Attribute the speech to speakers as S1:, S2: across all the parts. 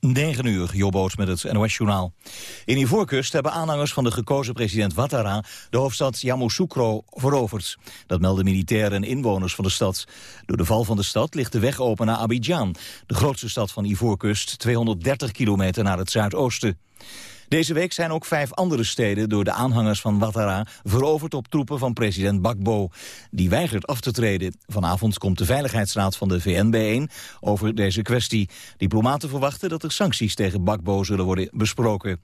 S1: 9 uur, Jobboot met het NOS-journaal. In Ivoorkust hebben aanhangers van de gekozen president Ouattara... de hoofdstad Yamoussoukro veroverd. Dat melden militairen en inwoners van de stad. Door de val van de stad ligt de weg open naar Abidjan... de grootste stad van Ivoorkust, 230 kilometer naar het zuidoosten. Deze week zijn ook vijf andere steden door de aanhangers van Ouattara veroverd op troepen van president Bakbo. Die weigert af te treden. Vanavond komt de Veiligheidsraad van de VN bijeen over deze kwestie. Diplomaten verwachten dat er sancties tegen Bakbo zullen worden besproken.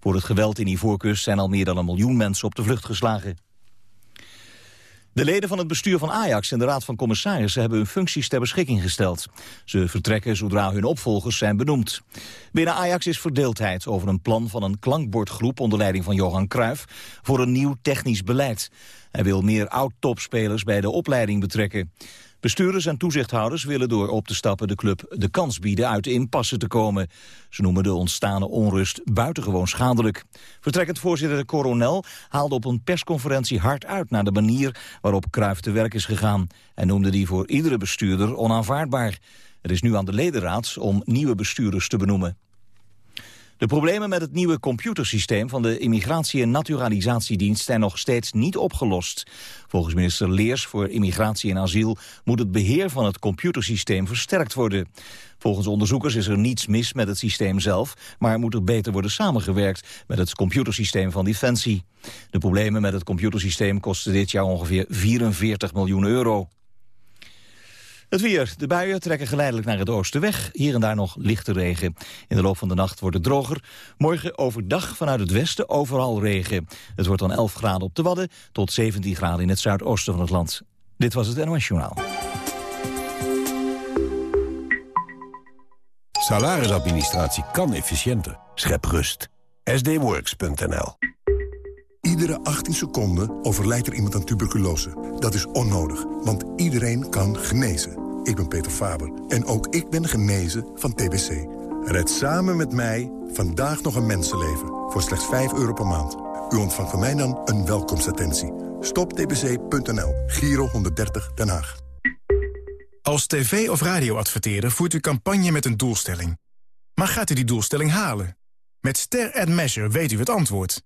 S1: Voor het geweld in Ivoorkust zijn al meer dan een miljoen mensen op de vlucht geslagen. De leden van het bestuur van Ajax en de Raad van Commissarissen hebben hun functies ter beschikking gesteld. Ze vertrekken zodra hun opvolgers zijn benoemd. Binnen Ajax is verdeeldheid over een plan van een klankbordgroep onder leiding van Johan Cruijff voor een nieuw technisch beleid. Hij wil meer oud-topspelers bij de opleiding betrekken. Bestuurders en toezichthouders willen door op te stappen de club de kans bieden uit de impasse te komen. Ze noemen de ontstane onrust buitengewoon schadelijk. Vertrekkend voorzitter Coronel haalde op een persconferentie hard uit naar de manier waarop Cruijff te werk is gegaan. en noemde die voor iedere bestuurder onaanvaardbaar. Het is nu aan de ledenraad om nieuwe bestuurders te benoemen. De problemen met het nieuwe computersysteem van de Immigratie- en Naturalisatiedienst zijn nog steeds niet opgelost. Volgens minister Leers voor Immigratie en Asiel moet het beheer van het computersysteem versterkt worden. Volgens onderzoekers is er niets mis met het systeem zelf, maar moet er beter worden samengewerkt met het computersysteem van Defensie. De problemen met het computersysteem kosten dit jaar ongeveer 44 miljoen euro. Het weer. De buien trekken geleidelijk naar het oosten weg. Hier en daar nog lichte regen. In de loop van de nacht wordt het droger. Morgen overdag vanuit het westen overal regen. Het wordt dan 11 graden op de Wadden tot 17 graden in het zuidoosten van het land. Dit was het NOS Journaal.
S2: Salarisadministratie kan efficiënter. Schep rust. sdworks.nl
S3: Iedere 18 seconden overlijdt er iemand aan tuberculose. Dat is onnodig, want iedereen kan genezen. Ik ben Peter Faber en ook ik ben genezen van TBC. Red samen met mij vandaag nog een mensenleven voor slechts 5 euro per maand. U ontvangt van mij dan een welkomstattentie. Stoptbc.nl, Giro 130 Den Haag.
S4: Als tv- of radioadverteerder voert u campagne met een doelstelling. Maar gaat u die doelstelling halen? Met Ster Ad Measure weet u het antwoord.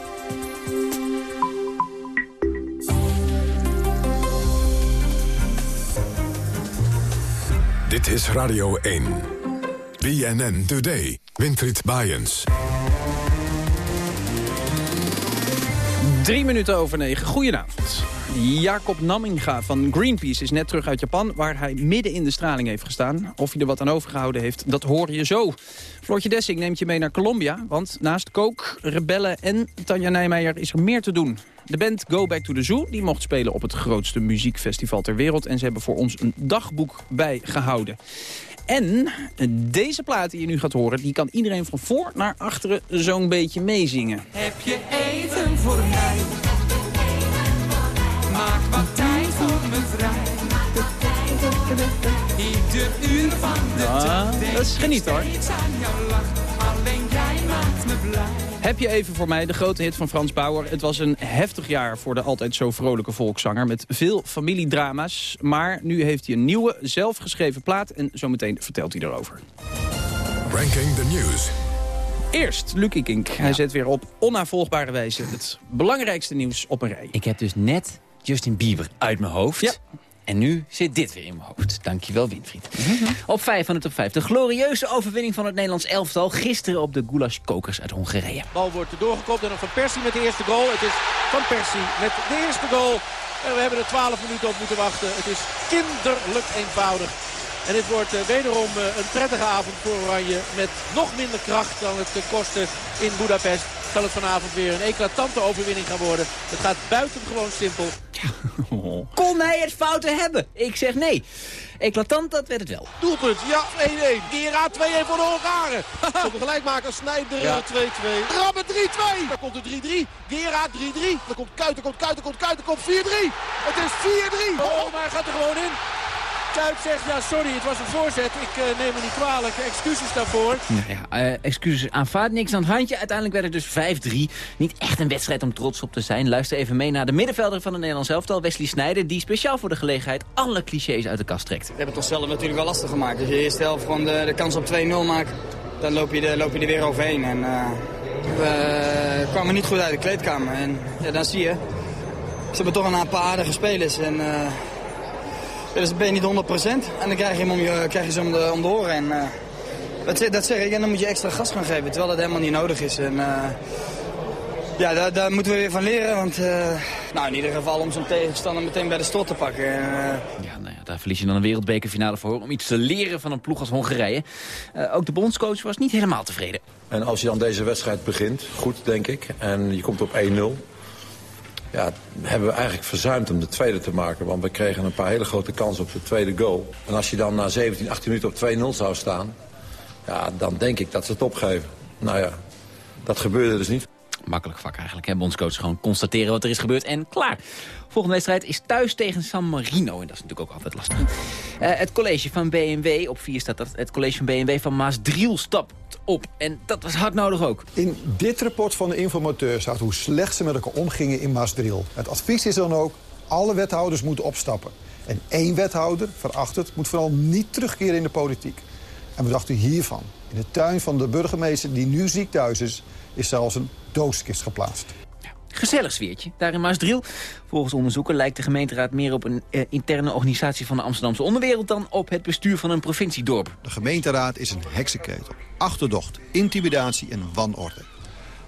S5: Dit is Radio 1. BNN Today. Winfried Bajens.
S6: Drie minuten over negen. Goedenavond. Jacob Namminga van Greenpeace is net terug uit Japan... waar hij midden in de straling heeft gestaan. Of hij er wat aan overgehouden heeft, dat hoor je zo. Floortje Dessing neemt je mee naar Colombia... want naast Kook, Rebellen en Tanja Nijmeijer is er meer te doen. De band Go Back to the Zoo die mocht spelen op het grootste muziekfestival ter wereld... en ze hebben voor ons een dagboek bijgehouden. En deze plaat die je nu gaat horen... die kan iedereen van voor naar achteren zo'n beetje meezingen.
S7: Heb je eten voor mij? Maak wat tijd voor me vrij. Ieder uur van de
S6: Ah,
S7: dag
S6: dat is geniet, hoor.
S7: Alleen jij maakt me blij.
S6: Heb je even voor mij de grote hit van Frans Bauer. Het was een heftig jaar voor de altijd zo vrolijke volkszanger... met veel familiedrama's. Maar nu heeft hij een nieuwe, zelfgeschreven plaat... en zometeen vertelt hij erover.
S5: Ranking the News.
S6: Eerst Lucky Kink. Hij zet weer op onnavolgbare wijze het belangrijkste nieuws op een rij.
S8: Ik heb dus net Justin Bieber uit mijn hoofd.
S6: Ja.
S8: En nu zit dit weer in mijn hoofd. Dankjewel, Winfried. Op 5 van de top 5. De glorieuze overwinning van het Nederlands elftal... gisteren op de Goulash-kokers uit Hongarije.
S9: bal wordt er doorgekopt en dan Van Persie met de eerste goal. Het is Van Persie met de eerste goal. En we hebben er 12 minuten op moeten wachten. Het is kinderlijk eenvoudig. En dit wordt eh, wederom eh, een prettige avond voor Oranje. Met nog minder kracht dan het eh, kostte in Budapest. zal het vanavond weer een eclatante overwinning gaan worden. Het gaat buitengewoon simpel.
S8: Kon hij het fouten hebben? Ik zeg nee. Eclatant, dat werd het wel.
S9: Doelpunt, ja, 1-1. Gera 2-1 voor de Hongaren. Op de gelijkmaker Snijder 2-2. Rabben 3-2. Dan komt er 3-3. Gera 3-3. Dan komt Kuiten, komt Kuiten, komt Kuiten, komt 4-3. Het is 4-3. Oh, maar hij gaat er gewoon in. Kuit zegt, ja sorry, het was een voorzet. Ik uh, neem me niet kwalijk. Excuses daarvoor.
S8: Nou ja, uh, excuses aanvaard. Niks aan het handje. Uiteindelijk werd het dus 5-3. Niet echt een wedstrijd om trots op te zijn. Luister even mee naar de middenvelder van het Nederlands elftal, Wesley Sneijder. Die speciaal voor de gelegenheid alle clichés uit de kast trekt.
S10: We hebben het zelf natuurlijk wel lastig gemaakt. Als je de eerste helft gewoon de, de kans op 2-0 maakt, dan loop je, de, loop je er weer overheen. En, uh, we kwamen niet goed uit de kleedkamer. En ja, dan zie je, ze hebben toch een paar aardige spelers. En, dus ben je niet 100% en dan krijg je hem om, je, krijg je ze om de, om de oren. En, uh, dat, dat zeg ik, en dan moet je extra gas gaan geven, terwijl dat helemaal niet nodig is. En, uh, ja, daar, daar, moeten we weer van leren, want uh, nou, in ieder geval om zo'n tegenstander meteen bij de strot te pakken. En,
S8: ja, nou ja, daar verlies je dan een wereldbekerfinale voor om iets te leren van een ploeg als Hongarije. ook de bondscoach was niet helemaal tevreden.
S11: En als je dan deze wedstrijd begint, goed denk ik, en je komt op 1-0 ja, hebben we eigenlijk verzuimd om de tweede te maken. Want we kregen een paar hele grote kansen op de tweede goal. En als je dan na 17, 18 minuten op 2-0 zou staan... Ja, dan denk ik dat ze het opgeven. Nou ja, dat gebeurde dus niet.
S8: Makkelijk vak eigenlijk, hè? Bondscoach gewoon constateren wat er is gebeurd en klaar. Volgende wedstrijd is thuis tegen San Marino. En dat is natuurlijk ook altijd lastig. Uh, het college van BMW, op 4 staat dat, het college van BMW van Maasdriel stapt op. En dat was hard nodig ook.
S12: In dit rapport van de informateur staat hoe slecht ze met elkaar omgingen in Maasdriel. Het advies is dan ook, alle wethouders moeten opstappen. En één wethouder, verachterd, moet vooral niet terugkeren in de politiek. En wat dacht u hiervan? In de tuin van de burgemeester die nu ziek thuis is... is zelfs een doodskist geplaatst.
S8: Gezellig sfeertje, daar in Maasdriel. Volgens onderzoeken lijkt de gemeenteraad meer op een eh, interne organisatie van de Amsterdamse onderwereld... dan op het bestuur van een provinciedorp.
S13: De gemeenteraad is een heksenketel. Achterdocht, intimidatie en wanorde.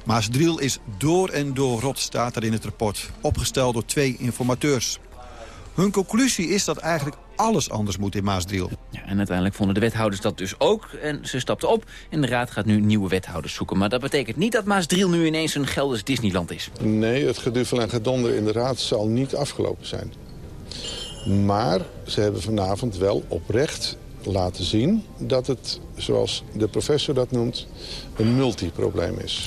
S13: Maasdriel is door en door rot, staat er in het rapport. Opgesteld door twee informateurs. Hun conclusie is dat eigenlijk alles anders moet in Maasdriel.
S8: Ja, en uiteindelijk vonden de wethouders dat dus ook. En ze stapten op en de raad gaat nu nieuwe wethouders zoeken. Maar dat betekent niet dat Maasdriel nu ineens een Gelders Disneyland is.
S14: Nee, het geduvel en gedonder in de raad zal niet afgelopen zijn. Maar ze hebben vanavond wel oprecht laten zien dat het, zoals de professor dat noemt, een multiprobleem is.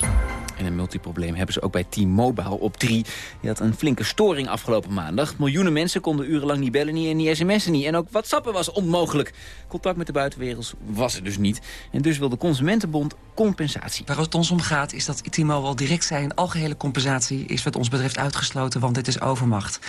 S8: En een multiprobleem hebben ze ook bij T-Mobile op 3. Die had een flinke storing afgelopen maandag. Miljoenen mensen konden urenlang niet bellen niet en niet sms'en niet. En ook WhatsAppen was onmogelijk. Contact met de buitenwereld was er dus niet. En dus wil de Consumentenbond compensatie.
S15: Waar het ons om gaat is dat T-Mobile direct zei... een algehele compensatie is wat ons betreft uitgesloten... want dit is overmacht.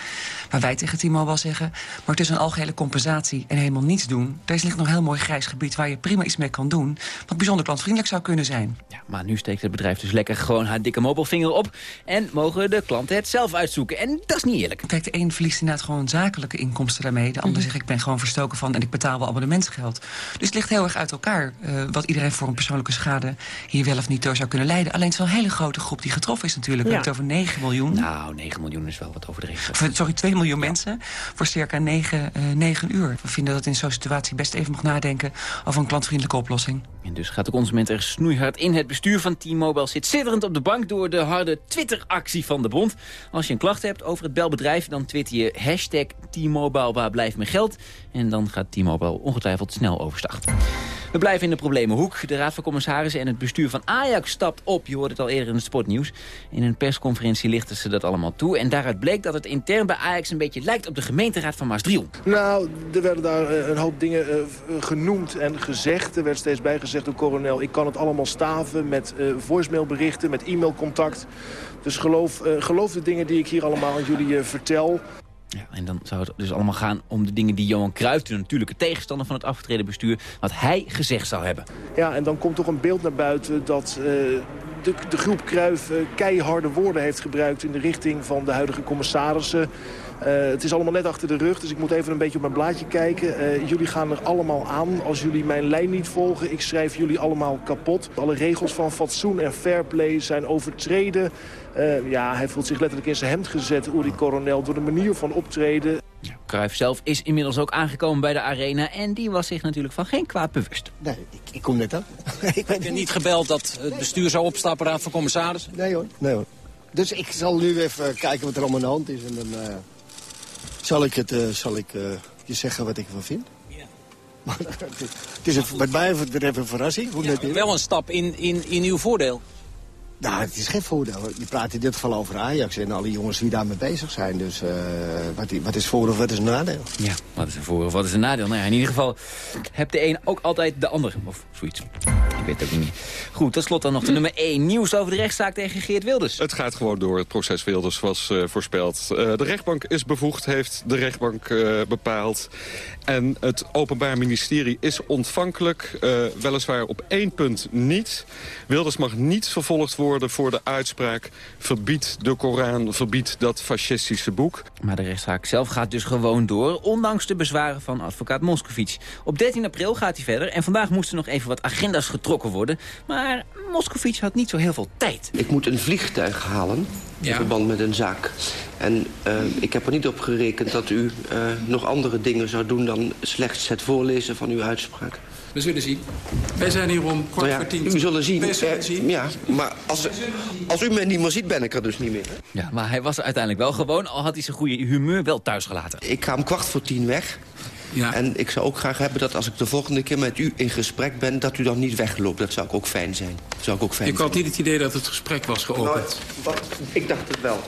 S15: Maar wij tegen T-Mobile zeggen... maar het is een algehele compensatie en helemaal niets doen. Deze ligt nog een heel mooi grijs gebied waar je prima iets mee kan doen... wat bijzonder klantvriendelijk zou kunnen zijn.
S8: Ja, maar nu steekt het bedrijf dus lekker gewoon haar dikke mobielvinger op... en mogen de klanten het zelf uitzoeken. En dat is niet eerlijk.
S15: Kijk, de een verliest inderdaad gewoon zakelijke inkomsten daarmee. De ander zegt, ik ben gewoon verstoken van en ik betaal wel abonnementsgeld. Dus het ligt heel erg uit elkaar uh, wat iedereen voor een persoonlijke schade... hier wel of niet door zou kunnen leiden. Alleen het is wel een hele grote groep die getroffen is natuurlijk. Ja. We hebben het over 9 miljoen.
S8: Nou, 9 miljoen is wel wat overdreven.
S15: Sorry, 2 miljoen mensen voor circa 9, uh, 9 uur. We vinden dat in zo'n situatie best even mag nadenken... over een klantvriendelijke oplossing.
S8: En dus gaat de consument er snoeihard in. Het bestuur van T-Mobile zit zitterend op de bank... door de harde Twitter-actie van de bond. Als je een klacht hebt over het belbedrijf... dan twitter je hashtag T-Mobile waar blijft mijn geld. En dan gaat T-Mobile ongetwijfeld snel overstag. We blijven in de problemenhoek. De Raad van Commissarissen en het bestuur van Ajax stapt op. Je hoorde het al eerder in het sportnieuws. In een persconferentie lichten ze dat allemaal toe. En daaruit bleek dat het intern bij Ajax een beetje lijkt op de gemeenteraad van Maasdriel.
S16: Nou, er werden daar een hoop dingen uh, genoemd en gezegd. Er werd steeds bijgezegd door coronel... ik kan het allemaal staven met voicemailberichten, met e-mailcontact. Dus geloof de dingen die ik hier allemaal aan jullie vertel.
S8: Ja, en dan zou het dus allemaal gaan om de dingen die Johan Cruijff, de natuurlijke tegenstander van het afgetreden bestuur, wat hij gezegd zou hebben.
S16: Ja, en dan komt toch een beeld naar buiten dat uh, de, de, groep Cruijff uh, keiharde woorden heeft gebruikt in de richting van de huidige commissarissen. Uh, het is allemaal net achter de rug, dus ik moet even een beetje op mijn blaadje kijken. Uh, jullie gaan er allemaal aan als jullie mijn lijn niet volgen. Ik schrijf jullie allemaal kapot. Alle regels van fatsoen en fair play zijn overtreden. Uh, ja, hij voelt zich letterlijk in zijn hemd gezet, Uri Coronel, door de manier van optreden.
S8: Cruijff zelf is inmiddels ook aangekomen bij de arena... en die was zich natuurlijk van geen kwaad bewust.
S17: Nee, ik, ik kom net aan. ik
S18: Heb je niet gebeld dat het bestuur zou opstappen, raad van commissarissen?
S17: Nee hoor, nee hoor. Dus ik zal nu even kijken wat er allemaal aan de hand is. En dan eh, zal ik, het, eh, zal ik eh, je zeggen wat ik ervan vind. Maar het is- het, met mij betreft een verrassing. Hoe net
S18: Wel een stap in, in, in uw voordeel.
S17: Nou, het is geen voordeel. Je praat in dit geval over Ajax en alle jongens die daarmee bezig zijn. Dus eh, wat, wat is voor of wat is nadeel?
S8: Ja, wat is een voor of wat is een nadeel? Nou ja, in ieder geval hebt de een ook altijd de ander. Of zoiets. Ik weet het ook niet meer. Goed, tot slot dan nog de nummer 1. Nieuws over de rechtszaak tegen Geert Wilders.
S19: Het gaat gewoon door. Het proces Wilders was eh, voorspeld. Eh, de rechtbank is bevoegd, heeft de rechtbank eh, bepaald. En het Openbaar Ministerie is ontvankelijk. eh, weliswaar op één punt niet. Wilders mag niet vervolgd worden voor de uitspraak... verbied de Koran, verbied dat fascistische boek.
S8: Maar de rechtszaak zelf gaat dus gewoon door, ondanks de bezwaren van advocaat Moscovici. Op 13 april gaat hij verder en vandaag moesten nog even wat agenda's getrokken worden. Maar Moscovici had niet zo heel veel tijd.
S20: Ik moet een vliegtuig halen in verband met een zaak. En eh, ik heb er niet op gerekend dat u eh, nog andere dingen zou doen... dan slechts het voorlezen van uw uitspraak.
S21: We zullen zien. Wij zijn hier om kwart
S20: Nou ja,
S21: voor tien.
S20: u zullen zien.
S21: Wij zullen
S20: Eh,
S21: zien.
S20: Ja, maar als, als u mij niet meer ziet, ben ik er dus niet meer.
S8: Ja, maar hij was er uiteindelijk wel gewoon, al had hij zijn goede humeur wel thuis gelaten.
S20: Ik ga om kwart voor tien weg. En ik zou ook graag hebben dat als ik de volgende keer met u in gesprek ben... dat u dan niet wegloopt. Dat zou ik ook fijn zijn. Zou ik ook fijn
S21: Ik had niet het idee dat het gesprek was geopend.
S20: Nou, ik dacht het wel.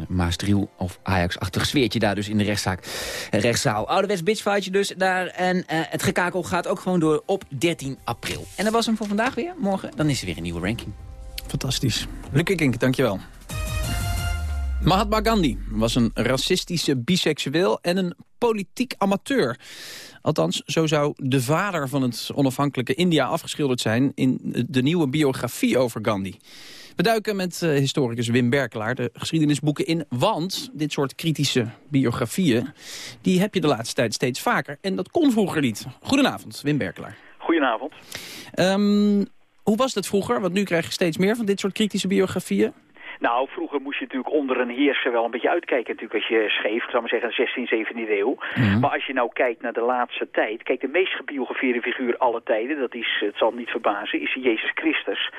S8: Een Maastriel of Ajax-achtig sfeertje daar dus in de rechtszaak. Eh, rechtszaal. Ouderwets bitchfightje dus daar. En eh, het gekakel gaat ook gewoon door op 13 april. En dat was hem voor vandaag weer. Morgen dan is er weer een nieuwe ranking.
S6: Fantastisch. Lukke Kink, dankjewel. Mahatma Gandhi was een racistische biseksueel en een politiek amateur. Althans, zo zou de vader van het onafhankelijke India afgeschilderd zijn... in de nieuwe biografie over Gandhi. We duiken met eh, historicus Wim Berkelaar de geschiedenisboeken in... want dit soort kritische biografieën, die heb je de laatste tijd steeds vaker. En dat kon vroeger niet. Goedenavond, Wim Berkelaar.
S22: Goedenavond.
S6: Ehm, hoe was dat vroeger? Want nu krijg je steeds meer van dit soort kritische biografieën.
S22: Nou, vroeger moest je natuurlijk onder een heerser wel een beetje uitkijken. Natuurlijk als je schreef, ik zou maar zeggen, 16, 17e eeuw. Maar als je nou kijkt naar de laatste tijd... Kijk, de meest gebiografeerde figuur alle tijden, dat is, het zal niet verbazen, is Jezus Christus.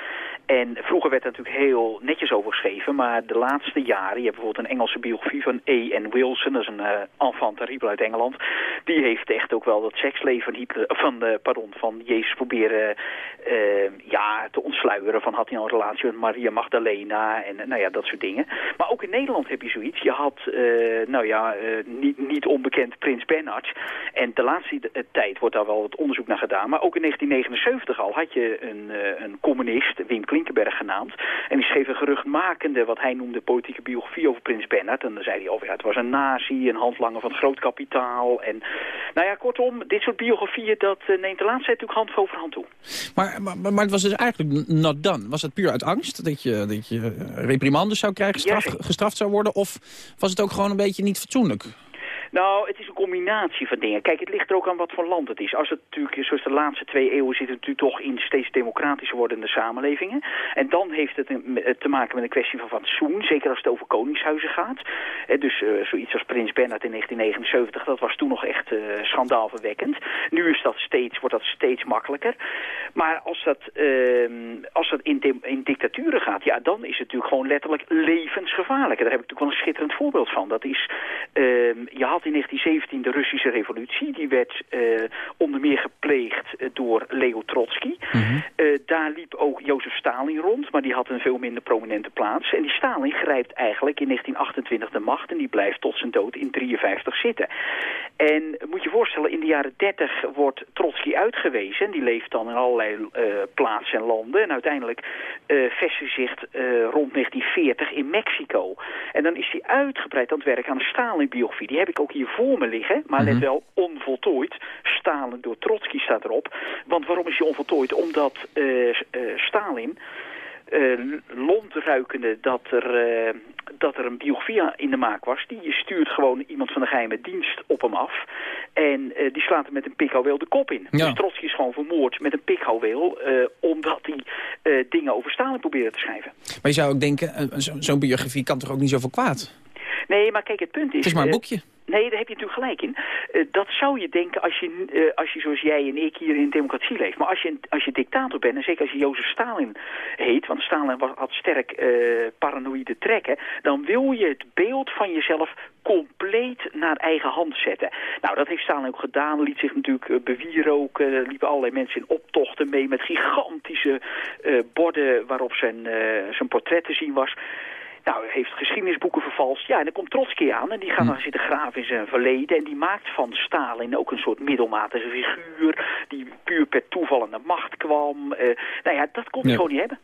S22: En vroeger werd er natuurlijk heel netjes over geschreven, maar de laatste jaren... Je hebt bijvoorbeeld een Engelse biografie van A.N. Wilson, dat is een eh enfant terrible uit Engeland. Die heeft echt ook wel dat seksleven van, Hitler, van, eh, pardon, van Jezus proberen eh, ja, te ontsluieren. Van had hij al een relatie met Maria Magdalena en eh, nou ja, dat soort dingen. Maar ook in Nederland heb je zoiets. Je had, eh, nou ja, eh, niet, niet onbekend Prins Bernhard. En de laatste eh, tijd wordt daar wel wat onderzoek naar gedaan. Maar ook in 1979 al had je een, eh, een communist, Wim Klinkenberg genaamd. En die schreef een geruchtmakende, wat hij noemde, politieke biografie over Prins Bernhard. En dan zei hij over, ja, het was een nazi, een handlanger van het groot kapitaal. En nou ja, kortom, dit soort biografieën, dat eh, neemt de laatste tijd natuurlijk hand over hand toe.
S6: Maar, maar, maar het was dus eigenlijk not done. Was het puur uit angst dat je, dat je eh, reprimandes zou krijgen, straf, gestraft zou worden? Of was het ook gewoon een beetje niet fatsoenlijk?
S22: Nou, het is een combinatie van dingen. Kijk, het ligt er ook aan wat voor land het is. Als het natuurlijk, zoals de laatste twee eeuwen, zit het natuurlijk toch in steeds democratischer wordende samenlevingen. En dan heeft het te maken met een kwestie van fatsoen, zeker als het over koningshuizen gaat. Dus eh, zoiets als Prins Bernhard in 1979, dat was toen nog echt eh, schandaalverwekkend. Nu is dat steeds, wordt dat steeds makkelijker. Maar als dat, ehm, als dat in, in dictaturen gaat, ja, dan is het natuurlijk gewoon letterlijk levensgevaarlijk. En daar heb ik natuurlijk wel een schitterend voorbeeld van. Dat is, ehm, je had in 1917 de Russische revolutie. Die werd eh, onder meer gepleegd eh, door Leo Trotsky. Eh, daar liep ook Jozef Stalin rond, maar die had een veel minder prominente plaats. En die Stalin grijpt eigenlijk in 1928 de macht en die blijft tot zijn dood in 53 zitten. En moet je voorstellen, in de jaren 30 wordt Trotsky uitgewezen. En die leeft dan in allerlei plaatsen en landen. En uiteindelijk eh vestigt zich rond 1940 in Mexico. En dan is hij uitgebreid aan het werk aan een Stalin-biografie. Die heb ik ook hier voor me liggen, maar let wel onvoltooid. Stalin door Trotsky staat erop. Want waarom is hij onvoltooid? Omdat eh, eh, Stalin eh, londruikende dat er, dat er een biografie in de maak was. Die stuurt gewoon iemand van de geheime dienst op hem af. En die slaat hem met een pikhouweel de kop in.
S6: Ja.
S22: Dus Trotsky is gewoon vermoord met een pikhouweel... omdat hij dingen over Stalin probeerde te schrijven.
S6: Maar je zou ook denken, zo- zo'n biografie kan toch ook niet zoveel kwaad?
S22: Nee, maar kijk, het punt is...
S6: Het is maar een
S22: eh,
S6: boekje.
S22: Nee, daar heb je natuurlijk gelijk in. Uh, dat zou je denken als je, uh, als je zoals jij en ik hier in democratie leeft. Maar als je, als je dictator bent, en zeker als je Jozef Stalin heet... want Stalin had sterk uh, paranoïde trekken... dan wil je het beeld van jezelf compleet naar eigen hand zetten. Nou, dat heeft Stalin ook gedaan. Liet zich natuurlijk bewieroken. Er liepen allerlei mensen in optochten mee... met gigantische borden waarop zijn, zijn portret te zien was... Nou, heeft geschiedenisboeken vervalst. Ja, en dan komt Trotsky aan en die gaat hm. dan zitten graven in zijn verleden. En die maakt van Stalin ook een soort middelmatige figuur... die puur per toeval aan de macht kwam. Uh, nou ja, dat kon hij gewoon niet hebben.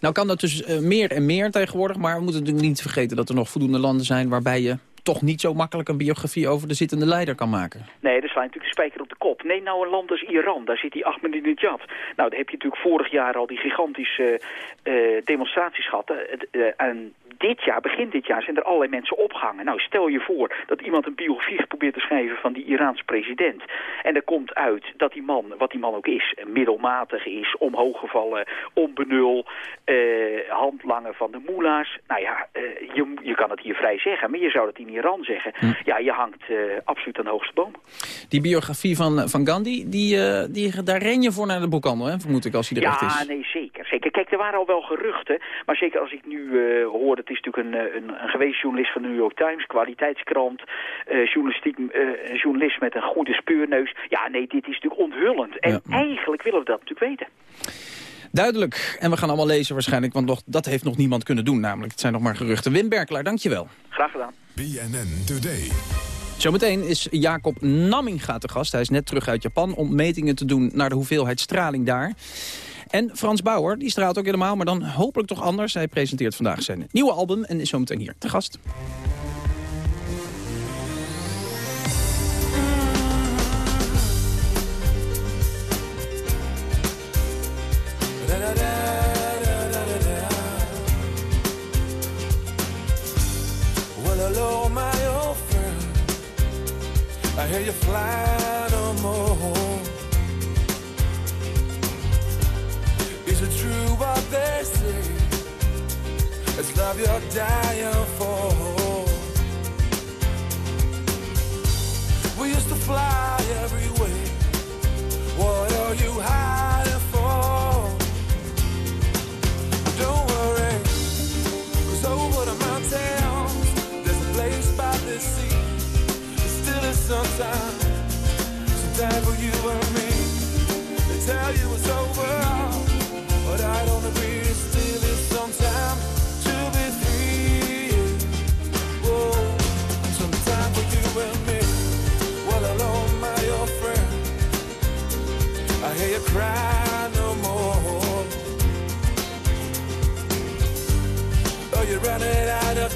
S23: Nou kan dat dus uh, meer en meer tegenwoordig... maar we moeten natuurlijk niet vergeten dat er nog voldoende landen zijn... waarbij je toch niet zo makkelijk een biografie over de zittende leider kan maken.
S22: Nee, dat slaat natuurlijk de spijker op de kop. Neem nou een land als Iran, daar zit die Ahmadinejad. Nou, daar heb je natuurlijk vorig jaar al die gigantische uh, demonstraties gehad. En dit jaar, begin dit jaar, zijn er allerlei mensen opgehangen. Nou, stel je voor dat iemand een biografie probeert te schrijven van die Iraanse president. En er komt uit dat die man, wat die man ook is, middelmatig is, omhooggevallen, onbenul, eh, handlanger van de moela's. Nou ja, eh, je, je kan het hier vrij zeggen, maar je zou het in Iran zeggen. Hm. Ja, je hangt eh, absoluut aan de hoogste boom.
S23: Die biografie van, van Gandhi, die, uh, die, daar ren je voor naar de boekhandel, hè, vermoed ik, als hij er
S22: ja,
S23: echt is.
S22: Ja, nee, zeker, zeker. Kijk, er waren al wel geruchten, maar zeker als ik nu uh, hoor, het is natuurlijk een, een, een geweest journalist van de New York Times, kwaliteitskrant, uh, journalistiek, uh, journalist met een goede speurneus. Ja, nee, dit is natuurlijk onthullend. En eigenlijk willen we dat natuurlijk weten.
S23: Duidelijk. En we gaan allemaal lezen waarschijnlijk, want nog, dat heeft nog niemand kunnen doen namelijk. Het zijn nog maar geruchten. Wim Berkelaar, dankjewel.
S22: Graag gedaan.
S5: BNN Today.
S23: Zometeen is Jacob Namminga te gast. Hij is net terug uit Japan om metingen te doen naar de hoeveelheid straling daar. En Frans Bauer, die straalt ook helemaal, maar dan hopelijk toch anders. Hij presenteert vandaag zijn nieuwe album en is zometeen hier te gast. I hear you fly It's love you're dying for. We used to fly every way. What are you hiding for? Don't worry, cause over the mountains, there's a place by the sea. Still is some time, some for you and me. You're running out of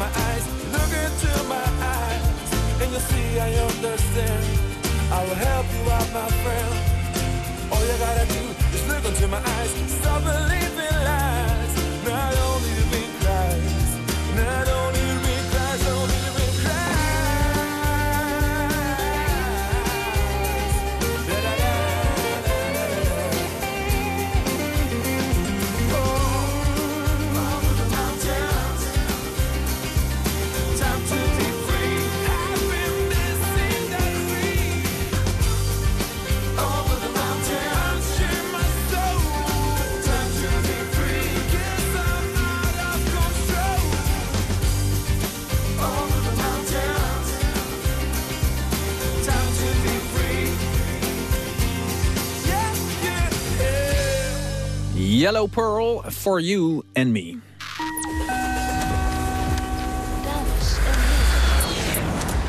S23: my eyes, look into my eyes, and you'll see I understand. I will help you out, my friend. All you gotta do is look into my eyes, stop believing Yellow Pearl for you and me.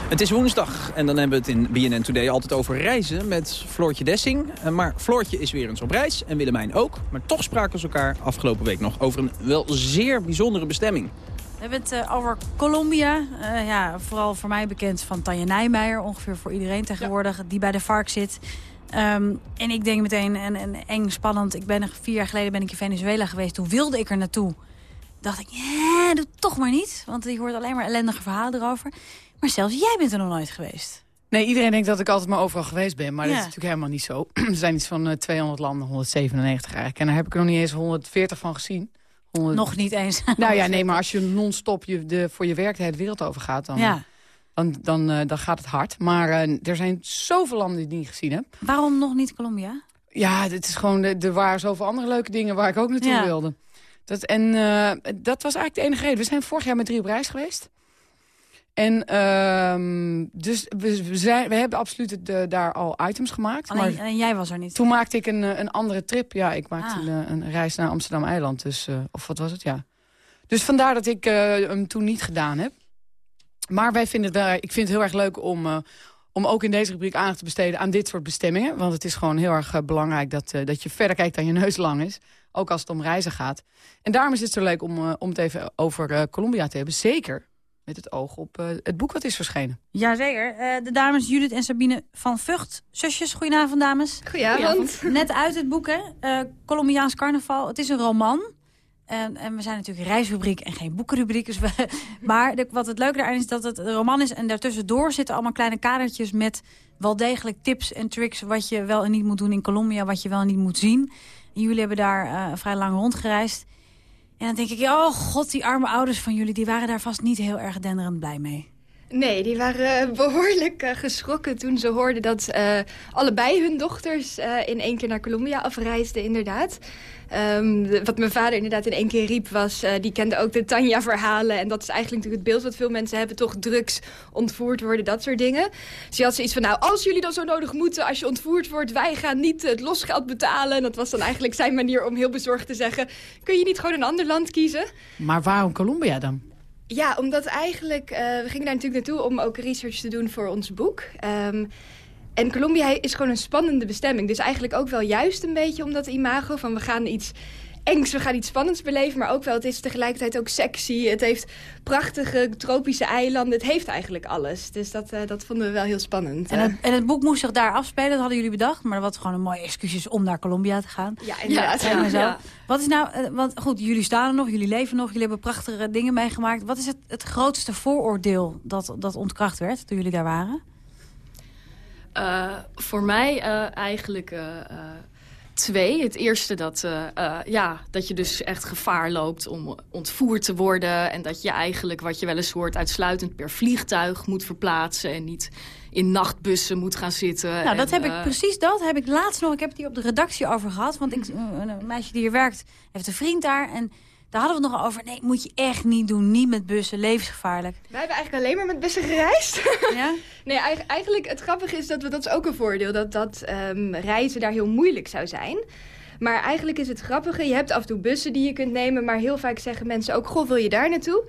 S6: Het is woensdag en dan hebben we het in BNN Today altijd over reizen met Floortje Dessing. Eh, Maar Floortje is weer eens op reis en Willemijn ook. Maar toch spraken ze elkaar afgelopen week nog over een wel zeer bijzondere bestemming.
S24: We hebben het eh, over Colombia. Eh, ja, vooral voor mij bekend van Tanja Nijmeijer. Ongeveer voor iedereen tegenwoordig. Die bij de vark zit. Ehm, en ik denk meteen, en, en eng, spannend. Ik ben er vier jaar geleden ben ik in Venezuela geweest. Toen wilde ik er naartoe. Dacht ik, ja, doe toch maar niet. Want je hoort alleen maar ellendige verhalen erover. Maar zelfs jij bent er nog nooit geweest.
S25: Nee, iedereen denkt dat ik altijd maar overal geweest ben. Maar dat is natuurlijk helemaal niet zo. er zijn iets van eh, 200 landen, 197 eigenlijk. En daar heb ik er nog niet eens 140 van gezien. 100
S24: Nog niet eens.
S25: Nou ja, nee, maar als je non-stop je de, voor je werk de hele wereld over gaat... dan,
S24: Ja.
S25: Dan, dan, eh, dan gaat het hard. Maar eh, er zijn zoveel landen die ik niet gezien heb.
S24: Waarom nog niet Colombia?
S25: Ja, het is gewoon, de- er waren zoveel andere leuke dingen waar ik ook naartoe
S24: Ja.
S25: wilde. Dat, en eh, dat was eigenlijk de enige reden. We zijn vorig jaar met drie op reis geweest. En ehm, dus we, we, zijn, we hebben absoluut eh, daar al items gemaakt.
S24: Alleen,
S25: maar
S24: alleen jij was er niet.
S25: toen maakte ik een, een andere trip. Ja, ik maakte
S24: Ah.
S25: een, een reis naar Amsterdam-Eiland. Dus, of wat was het? Ja. Dus vandaar dat ik hem toen niet gedaan heb. Maar wij vinden het wel, ik vind het heel erg leuk om, eh, om ook in deze rubriek aandacht te besteden aan dit soort bestemmingen. Want het is gewoon heel erg eh, belangrijk dat, eh, dat je verder kijkt dan je neus lang is. Ook als het om reizen gaat. En daarom is het zo leuk om, om het even over eh, Colombia te hebben. Zeker met het oog op eh, het boek wat is verschenen.
S24: Jazeker. Eh de dames Judith en Sabine van Vught. Zusjes, goedenavond dames.
S26: Goedenavond.
S24: Net uit het boek, hè. Eh, Colombiaans carnaval. Het is een roman. En, en we zijn natuurlijk reisrubriek en geen boekenrubriek. Dus we, maar wat het leuke daarin is dat het een roman is. En daartussendoor zitten allemaal kleine kadertjes met wel degelijk tips en tricks... wat je wel en niet moet doen in Colombia, wat je wel en niet moet zien. En jullie hebben daar eh, vrij lang rondgereisd. En dan denk ik, oh god, die arme ouders van jullie... die waren daar vast niet heel erg denderend blij mee.
S26: Nee, die waren eh, behoorlijk eh, geschrokken toen ze hoorden dat eh, allebei hun dochters in één keer naar Colombia afreisden, inderdaad. Ehm, wat mijn vader inderdaad in één keer riep was, die kende ook de Tanja-verhalen. En dat is eigenlijk natuurlijk het beeld wat veel mensen hebben, toch drugs, ontvoerd worden, dat soort dingen. Dus je had zoiets van, nou, als jullie dan zo nodig moeten, als je ontvoerd wordt, wij gaan niet het losgeld betalen. En dat was dan eigenlijk zijn manier om heel bezorgd te zeggen, kun je niet gewoon een ander land kiezen?
S25: Maar waarom Colombia dan?
S26: Ja, omdat eigenlijk... eh, we gingen daar natuurlijk naartoe om ook research te doen voor ons boek. Ehm, en Colombia is gewoon een spannende bestemming. Dus eigenlijk ook wel juist een beetje om dat imago van we gaan iets engs, we gaan iets spannends beleven. Maar ook wel, het is tegelijkertijd ook sexy. Het heeft prachtige tropische eilanden. Het heeft eigenlijk alles. Dus dat, eh, dat vonden we wel heel spannend.
S24: En het, en het boek moest zich daar afspelen, dat hadden jullie bedacht. Maar dat was gewoon een mooie excuus om naar Colombia te gaan.
S26: Ja, inderdaad.
S24: Me zo.
S26: Ja.
S24: Wat is nou, eh, want goed, jullie staan er nog, jullie leven nog, jullie hebben prachtige dingen meegemaakt. Wat is het, het grootste vooroordeel dat, dat ontkracht werd toen jullie daar waren?
S27: Eh, voor mij eh, eigenlijk twee. Het eerste dat, eh, eh, ja, dat je dus echt gevaar loopt om ontvoerd te worden. En dat je eigenlijk, wat je wel eens hoort, uitsluitend per vliegtuig moet verplaatsen. En niet in nachtbussen moet gaan zitten.
S24: Nou, dat heb ik
S27: eh,
S24: precies dat heb ik laatst nog. Ik heb het hier op de redactie over gehad. Want ik,
S27: Mhm.
S24: een meisje die hier werkt, heeft een vriend daar. En daar hadden we het nog over. Nee, moet je echt niet doen. Niet met bussen, levensgevaarlijk.
S26: Wij hebben eigenlijk alleen maar met bussen gereisd.
S24: Ja?
S26: nee, eigen- eigenlijk het grappige is dat we, dat is ook een voordeel, dat, dat ehm, reizen daar heel moeilijk zou zijn. Maar eigenlijk is het grappige, je hebt af en toe bussen die je kunt nemen, maar heel vaak zeggen mensen ook, goh, wil je daar naartoe?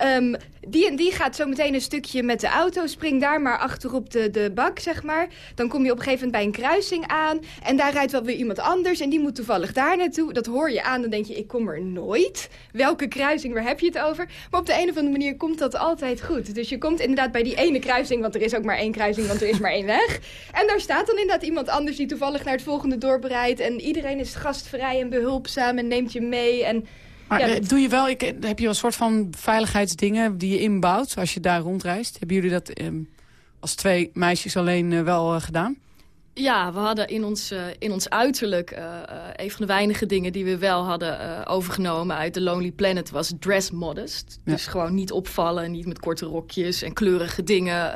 S26: Ehm, die en die gaat zo meteen een stukje met de auto. Spring daar maar achterop de, de bak, zeg maar. Dan kom je op een gegeven moment bij een kruising aan. En daar rijdt wel weer iemand anders. En die moet toevallig daar naartoe. Dat hoor je aan. Dan denk je, ik kom er nooit. Welke kruising, waar heb je het over? Maar op de een of andere manier komt dat altijd goed. Dus je komt inderdaad bij die ene kruising. Want er is ook maar één kruising, want er is maar één weg. En daar staat dan inderdaad iemand anders die toevallig naar het volgende dorp. En iedereen is gastvrij en behulpzaam en neemt je mee. En
S25: Maar
S26: ja,
S25: eh, doe je wel, ik, heb je een soort van veiligheidsdingen die je inbouwt als je daar rondreist? Hebben jullie dat ehm, als twee meisjes alleen eh, wel eh, gedaan?
S27: Ja, we hadden in ons, eh, in ons uiterlijk... eh, eh, een van de weinige dingen die we wel hadden eh, overgenomen uit The Lonely Planet... was dress modest.
S25: Ja.
S27: Dus gewoon niet opvallen, niet met korte rokjes en kleurige dingen...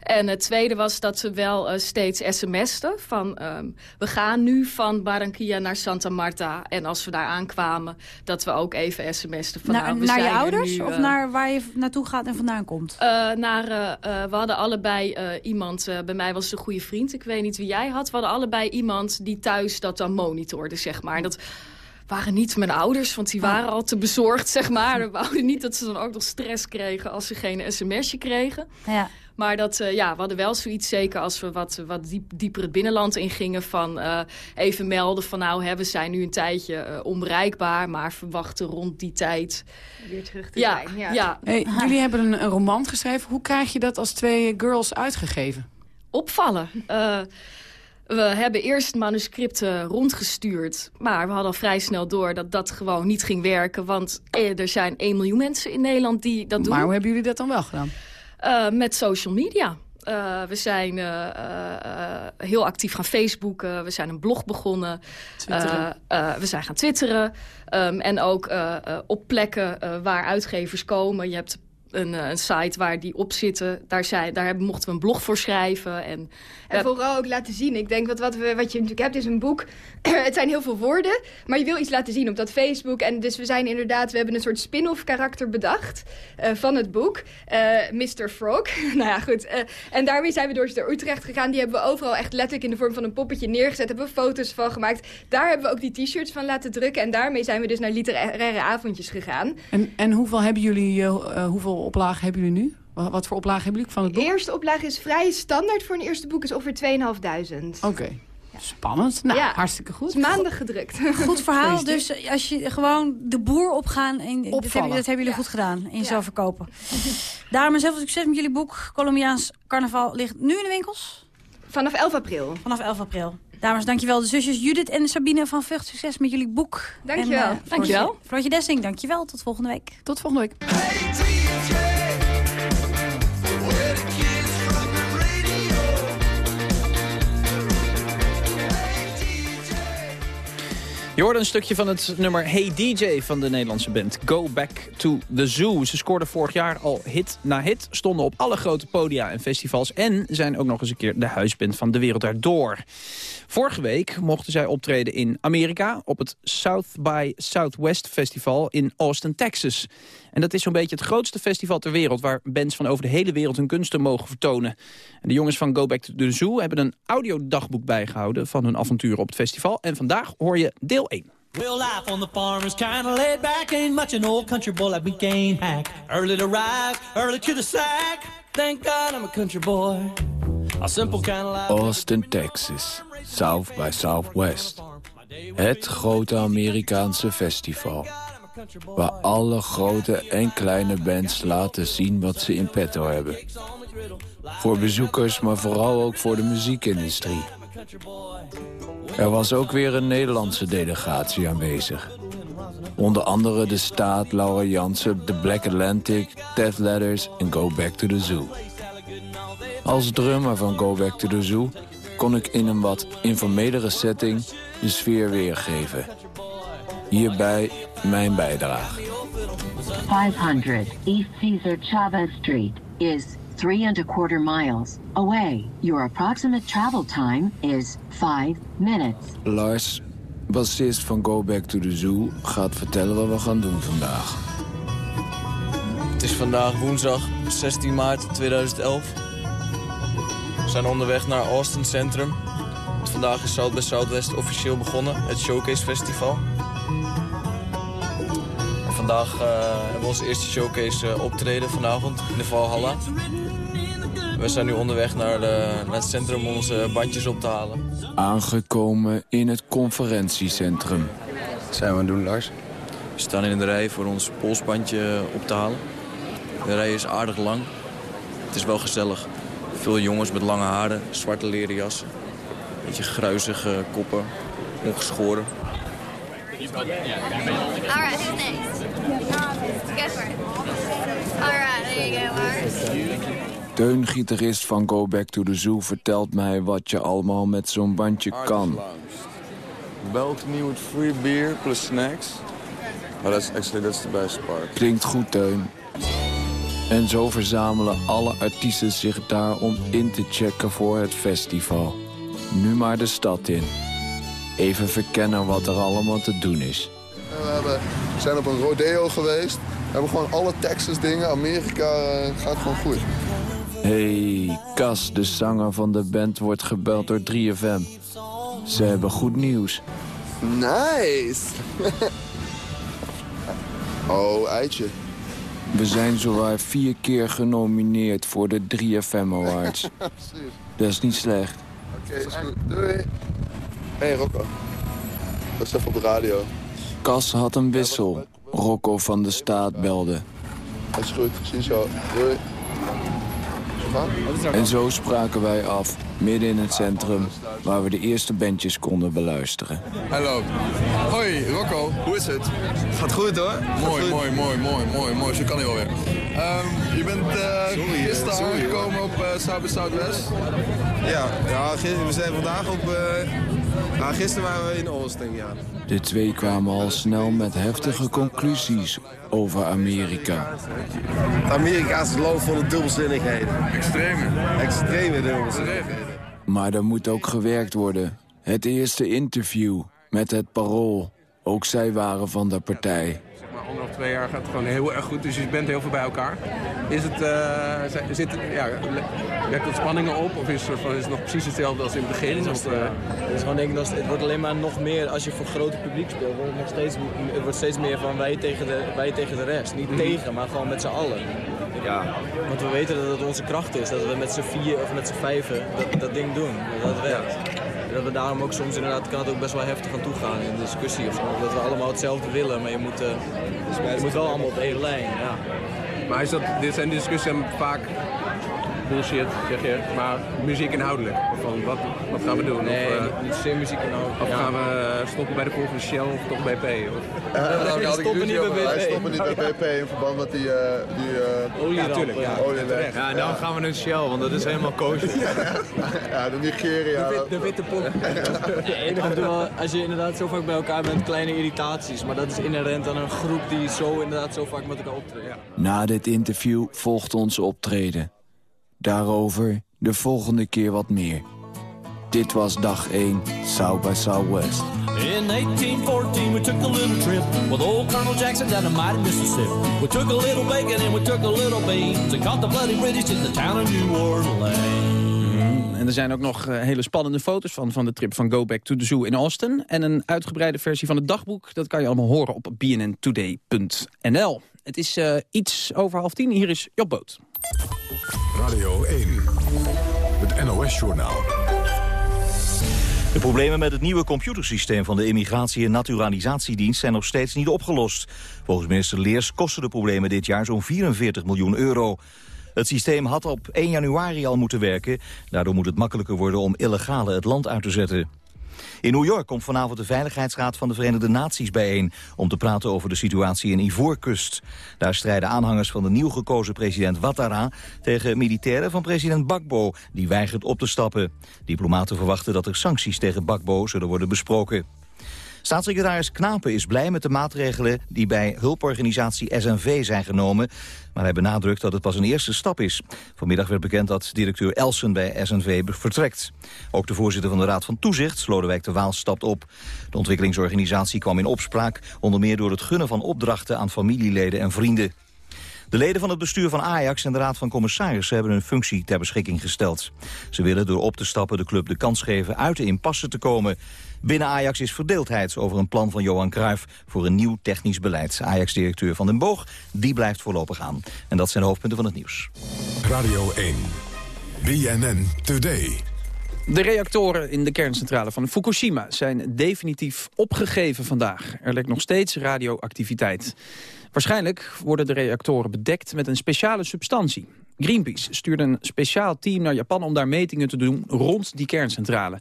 S27: En het tweede was dat ze wel eh, steeds sms'ten van... ehm, we gaan nu van Barranquilla naar Santa Marta. En als we daar aankwamen, dat we ook even sms'ten van...
S24: Naar,
S27: nou, we
S24: naar je
S27: zijn er
S24: ouders?
S27: nu,
S24: of
S27: eh,
S24: naar waar je naartoe gaat en vandaan komt?
S27: eh, naar, we hadden allebei iemand, bij mij was het een goede vriend, ik weet niet wie jij had. We hadden allebei iemand die thuis dat dan monitorde, zeg maar. En dat
S26: waren niet mijn ouders, want die waren al te bezorgd, zeg maar. We wouden niet dat ze dan ook nog stress kregen als ze geen sms'je kregen.
S24: Ja.
S26: Maar dat, uh, ja, we hadden wel zoiets, zeker als we wat, wat diep, dieper het binnenland ingingen... van uh, even melden van nou, hè, we zijn nu een tijdje uh, onbereikbaar... maar verwachten rond die tijd...
S28: Weer terug te
S26: ja,
S28: zijn. Ja.
S26: ja.
S25: Hey, jullie hebben een, een, roman geschreven. Hoe krijg je dat als twee girls uitgegeven?
S26: Opvallen. We hebben eerst manuscripten rondgestuurd. Maar we hadden al vrij snel door dat dat gewoon niet ging werken. Want er zijn 1 miljoen mensen in Nederland die dat doen.
S25: Maar hoe hebben jullie dat dan wel gedaan?
S26: Uh, met social media. Uh, we zijn uh, heel actief gaan Facebooken. We zijn een blog begonnen. we zijn gaan twitteren. Um, en ook op plekken waar uitgevers komen. Je hebt een, een, site waar die op zitten. Daar, zijn, daar hebben, mochten we een blog voor schrijven. En,
S28: en vooral ook laten zien. Ik denk, wat, wat, we, wat je natuurlijk hebt is een boek. het zijn heel veel woorden, maar je wil iets laten zien op dat Facebook. En dus we zijn inderdaad, we hebben een soort spin-off karakter bedacht uh, van het boek. Uh, Mr. Frog. nou ja, goed. Uh, en daarmee zijn we door, door Utrecht gegaan. Die hebben we overal echt letterlijk in de vorm van een poppetje neergezet. Hebben we foto's van gemaakt. Daar hebben we ook die t-shirts van laten drukken. En daarmee zijn we dus naar literaire avondjes gegaan.
S25: En, en hoeveel hebben jullie, hoeveel oplagen hebben jullie nu? Wat voor oplagen hebben jullie van het boek?
S28: De eerste oplage is vrij standaard voor een eerste boek. is ongeveer 2.500.
S25: Oké. Okay. Spannend. Nou, ja. hartstikke goed.
S28: maandag gedrukt.
S24: Goed verhaal. Dus als je gewoon de boer opgaan... En, dat, hebben, dat hebben jullie goed gedaan in zo verkopen. Daarom heel veel succes met jullie boek. Colombiaans Carnaval ligt nu in de winkels?
S28: Vanaf 11 april.
S24: Vanaf 11 april. Dames, dankjewel. De zusjes Judith en Sabine van Vught. Succes met jullie boek.
S28: Dankjewel.
S24: En, uh, dankjewel. Floortje Dessing, dankjewel. Tot volgende week.
S25: Tot volgende week.
S29: Je een stukje van het nummer Hey DJ van de Nederlandse band Go Back to the Zoo. Ze scoorden vorig jaar al hit na hit, stonden op alle grote podia en festivals... en zijn ook nog eens een keer de huisband van De Wereld Daardoor. Vorige week mochten zij optreden in Amerika... op het South by Southwest Festival in Austin, Texas. En dat is zo'n beetje het grootste festival ter wereld... waar bands van over de hele wereld hun kunsten mogen vertonen. En de jongens van Go Back to the Zoo hebben een audiodagboek bijgehouden... van hun avonturen op het festival. En vandaag hoor je deel 1. Well, life on the farm is kinda laid back. Ain't much an old country boy like we game hack. Early to rise, early to the sack. Thank God I'm a country boy. A simple kind of life. Austin, Texas. South by Southwest. Het grote Amerikaanse festival. Waar alle grote en kleine bands laten zien wat ze in petto hebben. Voor bezoekers, maar vooral ook voor de muziekindustrie. Er was ook weer een Nederlandse delegatie aanwezig. Onder andere de Staat, Laura Jansen, The Black Atlantic, Ted Letters en Go Back to the Zoo. Als drummer van Go Back to the Zoo kon ik in een wat informelere setting de sfeer weergeven. Hierbij mijn bijdrage. 500 East Caesar Chavez Street is three and a quarter miles away. Your approximate travel time is 5 minutes. Lars, bassist van Go Back to the Zoo, gaat vertellen wat we gaan doen vandaag.
S30: Het is vandaag woensdag 16 maart 2011. We zijn onderweg naar Austin Centrum. Vandaag is South by Southwest officieel begonnen, het Showcase Festival. En vandaag uh, hebben we onze eerste showcase uh, optreden vanavond in de Valhalla. We zijn nu onderweg naar, de, naar het centrum om onze bandjes op te halen.
S29: Aangekomen in het conferentiecentrum.
S30: Wat zijn we aan het doen, Lars? We staan in de rij voor ons polsbandje op te halen. De rij is aardig lang. Het is wel gezellig. Veel jongens met lange haren, zwarte leren jassen. Beetje gruizige koppen, ongeschoren.
S31: Alright, who's next? Go for it. Alright, there you go, Lars.
S29: Teun, gitarist van Go Back to the Zoo, vertelt mij wat je allemaal met zo'n bandje kan.
S30: Balcony with free beer plus snacks. Maar dat is actually that's the best part.
S29: Klinkt goed, Teun. En zo verzamelen alle artiesten zich daar om in te checken voor het festival. Nu maar de stad in. Even verkennen wat er allemaal te doen is.
S32: We hebben, zijn op een rodeo geweest. We hebben gewoon alle Texas dingen. Amerika uh, gaat gewoon goed.
S29: Hey, Cas, de zanger van de band, wordt gebeld door 3FM. Ze hebben goed nieuws.
S32: Nice. oh, eitje.
S29: We zijn zowaar vier keer genomineerd voor de 3FM Awards. Dat is niet slecht.
S32: Oké, is goed. Doei. Hey Rocco. Dat is even op de radio.
S29: Cas had een wissel. Rocco van de Staat belde.
S32: Dat is goed. Zie zo. Doei.
S29: En zo spraken wij af, midden in het centrum... waar we de eerste bandjes konden beluisteren.
S32: Hallo. Hoi, Rocco. Hoe is het? Gaat goed hoor. Mooi, mooi, mooi, mooi, mooi, mooi. Zo kan hij alweer. Um, je bent uh, gisteren sorry, aangekomen op uh, South by Southwest.
S33: Ja, ja we zijn vandaag op... Uh, nou, gisteren waren we in Austin, ja.
S29: De twee kwamen al snel met heftige conclusies over Amerika.
S33: Amerika is land vol dubbelzinnigheden.
S32: Extreme.
S33: Extreme dubbelzinnigheden.
S29: Maar er moet ook gewerkt worden. Het eerste interview met het parool. Ook zij waren van de partij.
S33: Zeg maar anderhalf, twee jaar gaat het gewoon heel erg goed. Dus je bent heel veel bij elkaar. Is het, uh, zit, ja, werkt het spanningen op? Of is, is het nog precies hetzelfde als in het begin? Of, uh...
S30: het, is gewoon, denk ik, het wordt alleen maar nog meer, als je voor grote publiek speelt, wordt het, nog steeds, het wordt steeds meer van wij tegen de, wij tegen de rest. Niet mm -hmm. tegen, maar gewoon met z'n allen. Ja. Want we weten dat het onze kracht is. Dat we met z'n vier of met z'n vijven dat, dat ding doen. Dat het werkt. En dat we daarom ook soms inderdaad kan het ook best wel heftig aan toegaan in de discussie of zo. Dat we allemaal hetzelfde willen, maar je moet, uh, je moet wel allemaal op één lijn. Ja.
S33: Maar is dat, dit zijn discussies vaak bullshit, zeg je, maar muziek inhoudelijk? Of van, wat, wat gaan we doen?
S30: Nee,
S33: of, uh,
S30: niet, muziek inhoudelijk.
S33: Of
S30: ja.
S33: gaan we stoppen bij de volgende Shell of toch BP? Of?
S32: Uh, nou, stoppen niet bij BP. Hij stoppen niet bij BP in verband met die... Uh, die uh,
S30: olie ja, natuurlijk. Ja,
S32: olie
S30: ja, en dan ja. gaan we naar Shell, want dat is helemaal kosher.
S32: ja, de Nigeria.
S30: De, wit, de witte pop. als je inderdaad zo vaak bij elkaar bent, kleine irritaties. Maar dat is inherent aan een groep die zo inderdaad zo vaak met elkaar optreedt.
S29: Na dit interview volgt ons optreden. Daarover de volgende keer wat meer. Dit was dag 1, South by Southwest.
S34: In 1814 we took a little trip with old Colonel Jackson down the mighty Mississippi. We took a little bacon and we took a little beans and caught the bloody British in the town of New Orleans.
S6: En er zijn ook nog uh, hele spannende foto's van, van de trip van Go Back to the Zoo in Austin. En een uitgebreide versie van het dagboek. Dat kan je allemaal horen op bnntoday.nl. Het is uh, iets over half tien. Hier is Job Boot.
S5: Radio 1, het NOS-journaal.
S1: De problemen met het nieuwe computersysteem van de Immigratie- en Naturalisatiedienst zijn nog steeds niet opgelost. Volgens minister Leers kosten de problemen dit jaar zo'n 44 miljoen euro. Het systeem had op 1 januari al moeten werken. Daardoor moet het makkelijker worden om illegale het land uit te zetten. In New York komt vanavond de Veiligheidsraad van de Verenigde Naties bijeen... om te praten over de situatie in Ivoorkust. Daar strijden aanhangers van de nieuw gekozen president Ouattara... tegen militairen van president Bakbo, die weigert op te stappen. Diplomaten verwachten dat er sancties tegen Bakbo zullen worden besproken. Staatssecretaris Knapen is blij met de maatregelen die bij hulporganisatie SNV zijn genomen. Maar hij benadrukt dat het pas een eerste stap is. Vanmiddag werd bekend dat directeur Elsen bij SNV vertrekt. Ook de voorzitter van de Raad van Toezicht, Lodewijk de Waal, stapt op. De ontwikkelingsorganisatie kwam in opspraak, onder meer door het gunnen van opdrachten aan familieleden en vrienden. De leden van het bestuur van Ajax en de Raad van Commissarissen hebben hun functie ter beschikking gesteld. Ze willen door op te stappen de club de kans geven uit de impasse te komen. Binnen Ajax is verdeeldheid over een plan van Johan Cruijff voor een nieuw technisch beleid. Ajax-directeur Van den Boog, die blijft voorlopig aan. En dat zijn de hoofdpunten van het nieuws.
S5: Radio 1, BNN Today.
S6: De reactoren in de kerncentrale van Fukushima zijn definitief opgegeven vandaag. Er lijkt nog steeds radioactiviteit. Waarschijnlijk worden de reactoren bedekt met een speciale substantie. Greenpeace stuurde een speciaal team naar Japan om daar metingen te doen rond die kerncentrale.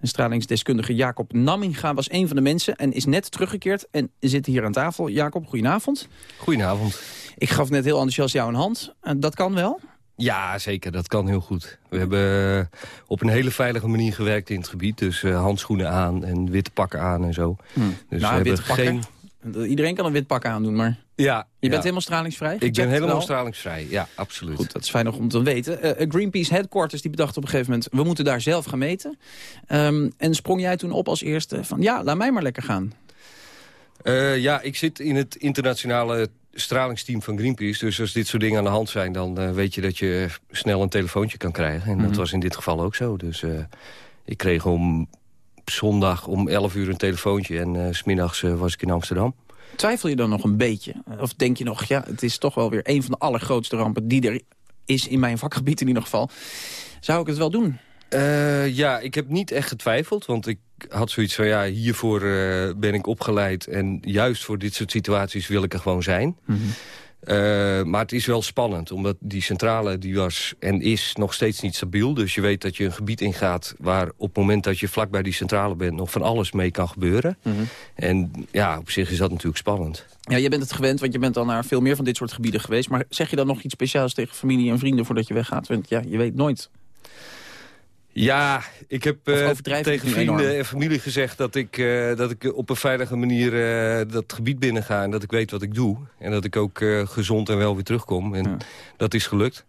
S6: En stralingsdeskundige Jacob Namminga was een van de mensen en is net teruggekeerd en zit hier aan tafel. Jacob, goedenavond.
S35: Goedenavond.
S6: Ik gaf net heel enthousiast jou een hand. Dat kan wel?
S35: Ja, zeker. Dat kan heel goed. We hebben op een hele veilige manier gewerkt in het gebied. Dus uh, handschoenen aan en witte pakken aan en zo.
S6: Hmm.
S35: Dus
S6: nou,
S35: we hebben
S6: pakken. Iedereen kan een wit pak aandoen, maar
S35: Ja,
S6: je
S35: ja.
S6: bent helemaal stralingsvrij?
S35: Ik ben helemaal
S6: wel?
S35: stralingsvrij, ja, absoluut.
S6: Goed, dat is fijn nog om te weten. Eh, Greenpeace Headquarters die bedacht op een gegeven moment... we moeten daar zelf gaan meten. Ehm, en sprong jij toen op als eerste van... ja, laat mij maar lekker gaan.
S35: Eh, ja, ik zit in het internationale stralingsteam van Greenpeace. Dus als dit soort dingen aan de hand zijn... dan weet je dat je snel een telefoontje kan krijgen. En dat
S6: Mhm.
S35: was in dit geval ook zo. Dus ik kreeg om op zondag om 11 uur een telefoontje en uh, smiddags was ik in Amsterdam.
S6: Twijfel je dan nog een beetje? Of denk je nog, ja, het is toch wel weer een van de allergrootste rampen die er is in mijn vakgebied in ieder geval. Zou ik het wel doen?
S35: ja, ik heb niet echt getwijfeld, want ik had zoiets van... ja, hiervoor ben ik opgeleid en juist voor dit soort situaties wil ik er gewoon zijn. Mm uh, maar het is wel spannend, omdat die centrale die was en is nog steeds niet stabiel. Dus je weet dat je een gebied ingaat waar op het moment dat je vlak bij die centrale bent... nog van alles mee kan gebeuren. Mm -hmm. En ja, op zich is dat natuurlijk spannend.
S6: Ja, je bent het gewend, want je bent al naar veel meer van dit soort gebieden geweest. Maar zeg je dan nog iets speciaals tegen familie en vrienden voordat je weggaat? Want ja, je weet nooit
S35: ja, ik heb uh, tegen vrienden en familie gezegd dat ik, uh, dat ik op een veilige manier uh, dat gebied binnen ga. En dat ik weet wat ik doe. En dat ik ook gezond en wel weer terugkom. En ja. dat is gelukt.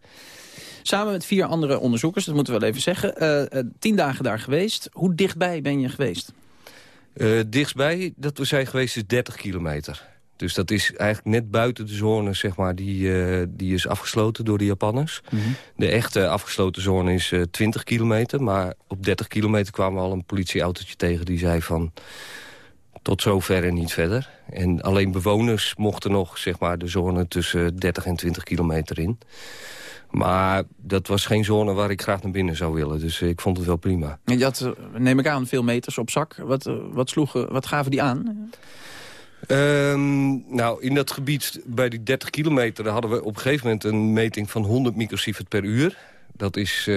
S6: Samen met vier andere onderzoekers, dat moeten we wel even zeggen. tien dagen daar geweest. Hoe dichtbij ben je geweest?
S35: dichtbij dat we zijn geweest is 30 kilometer. Dus dat is eigenlijk net buiten de zone zeg maar, die, uh, die is afgesloten door de Japanners. Mm -hmm. De echte afgesloten zone is uh, 20 kilometer. Maar op 30 kilometer kwamen we al een politieautootje tegen die zei van... tot zover en niet verder. En alleen bewoners mochten nog zeg maar, de zone tussen 30 en 20 kilometer in. Maar dat was geen zone waar ik graag naar binnen zou willen. Dus ik vond het wel prima.
S6: En je had, neem ik aan, veel meters op zak. Wat, wat, sloegen, wat gaven die aan?
S35: Um, nou, in dat gebied bij die 30 kilometer... hadden we op een gegeven moment een meting van 100 microsievert per uur. Dat is, uh,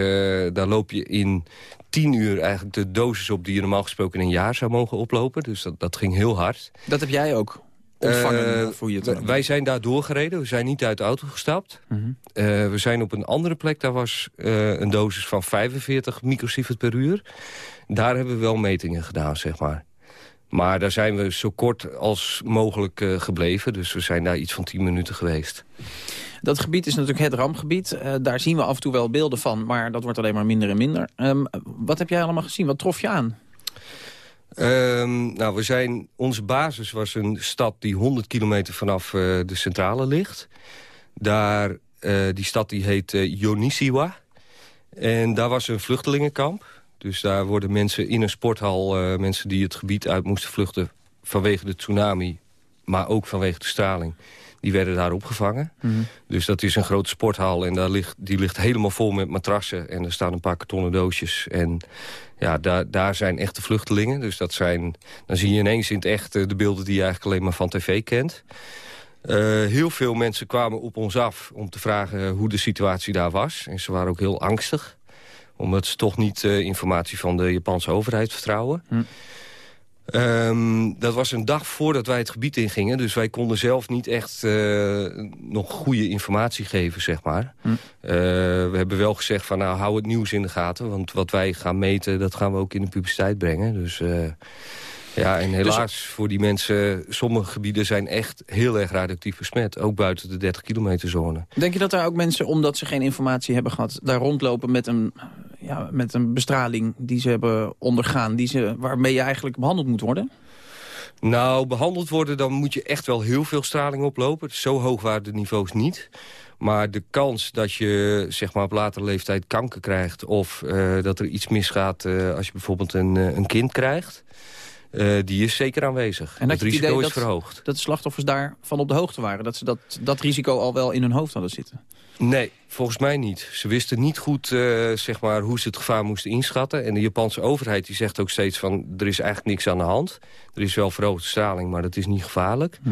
S35: daar loop je in 10 uur eigenlijk de dosis op... die je normaal gesproken in een jaar zou mogen oplopen. Dus dat, dat ging heel hard.
S6: Dat heb jij ook ontvangen, uh, voor je
S35: te Wij zijn daar doorgereden. We zijn niet uit de auto gestapt. Uh -huh. uh, we zijn op een andere plek. Daar was een dosis van 45 microsievert per uur. Daar hebben we wel metingen gedaan, zeg maar. Maar daar zijn we zo kort als mogelijk uh, gebleven. Dus we zijn daar iets van 10 minuten geweest.
S6: Dat gebied is natuurlijk het rampgebied. Uh, daar zien we af en toe wel beelden van, maar dat wordt alleen maar minder en minder. Um, wat heb jij allemaal gezien? Wat trof je aan?
S35: Um, nou, we zijn, onze basis was een stad die 100 kilometer vanaf uh, de centrale ligt. Daar, die stad die heet Yonisiwa. En daar was een vluchtelingenkamp. Dus daar worden mensen in een sporthal, uh, mensen die het gebied uit moesten vluchten vanwege de tsunami, maar ook vanwege de straling, die werden daar opgevangen. Mm -hmm. Dus dat is een grote sporthal en daar ligt, die ligt helemaal vol met matrassen en er staan een paar kartonnen doosjes. En ja, daar, daar zijn echte vluchtelingen. Dus dat zijn, dan zie je ineens in het echt de beelden die je eigenlijk alleen maar van tv kent. Uh, heel veel mensen kwamen op ons af om te vragen hoe de situatie daar was. En ze waren ook heel angstig omdat ze toch niet uh, informatie van de Japanse overheid vertrouwen. Hm. Um, dat was een dag voordat wij het gebied ingingen. Dus wij konden zelf niet echt uh, nog goede informatie geven, zeg maar. Hm. Uh, we hebben wel gezegd van, nou, hou het nieuws in de gaten. Want wat wij gaan meten, dat gaan we ook in de publiciteit brengen. Dus... Ja, en helaas dus... voor die mensen, sommige gebieden zijn echt heel erg radioactief besmet. Ook buiten de 30 kilometer zone.
S6: Denk je dat daar ook mensen, omdat ze geen informatie hebben gehad... daar rondlopen met een, ja, met een bestraling die ze hebben ondergaan... Die ze, waarmee je eigenlijk behandeld moet worden?
S35: Nou, behandeld worden, dan moet je echt wel heel veel straling oplopen. Zo hoog waren de niveaus niet. Maar de kans dat je zeg maar, op latere leeftijd kanker krijgt... of uh, dat er iets misgaat uh, als je bijvoorbeeld een, uh, een kind krijgt... Uh, die is zeker aanwezig. En dat het risico is verhoogd.
S6: Dat de slachtoffers daarvan op de hoogte waren? Dat ze dat, dat risico al wel in hun hoofd hadden zitten?
S35: Nee, volgens mij niet. Ze wisten niet goed uh, zeg maar, hoe ze het gevaar moesten inschatten. En de Japanse overheid die zegt ook steeds van... er is eigenlijk niks aan de hand. Er is wel verhoogde straling, maar dat is niet gevaarlijk. Hm.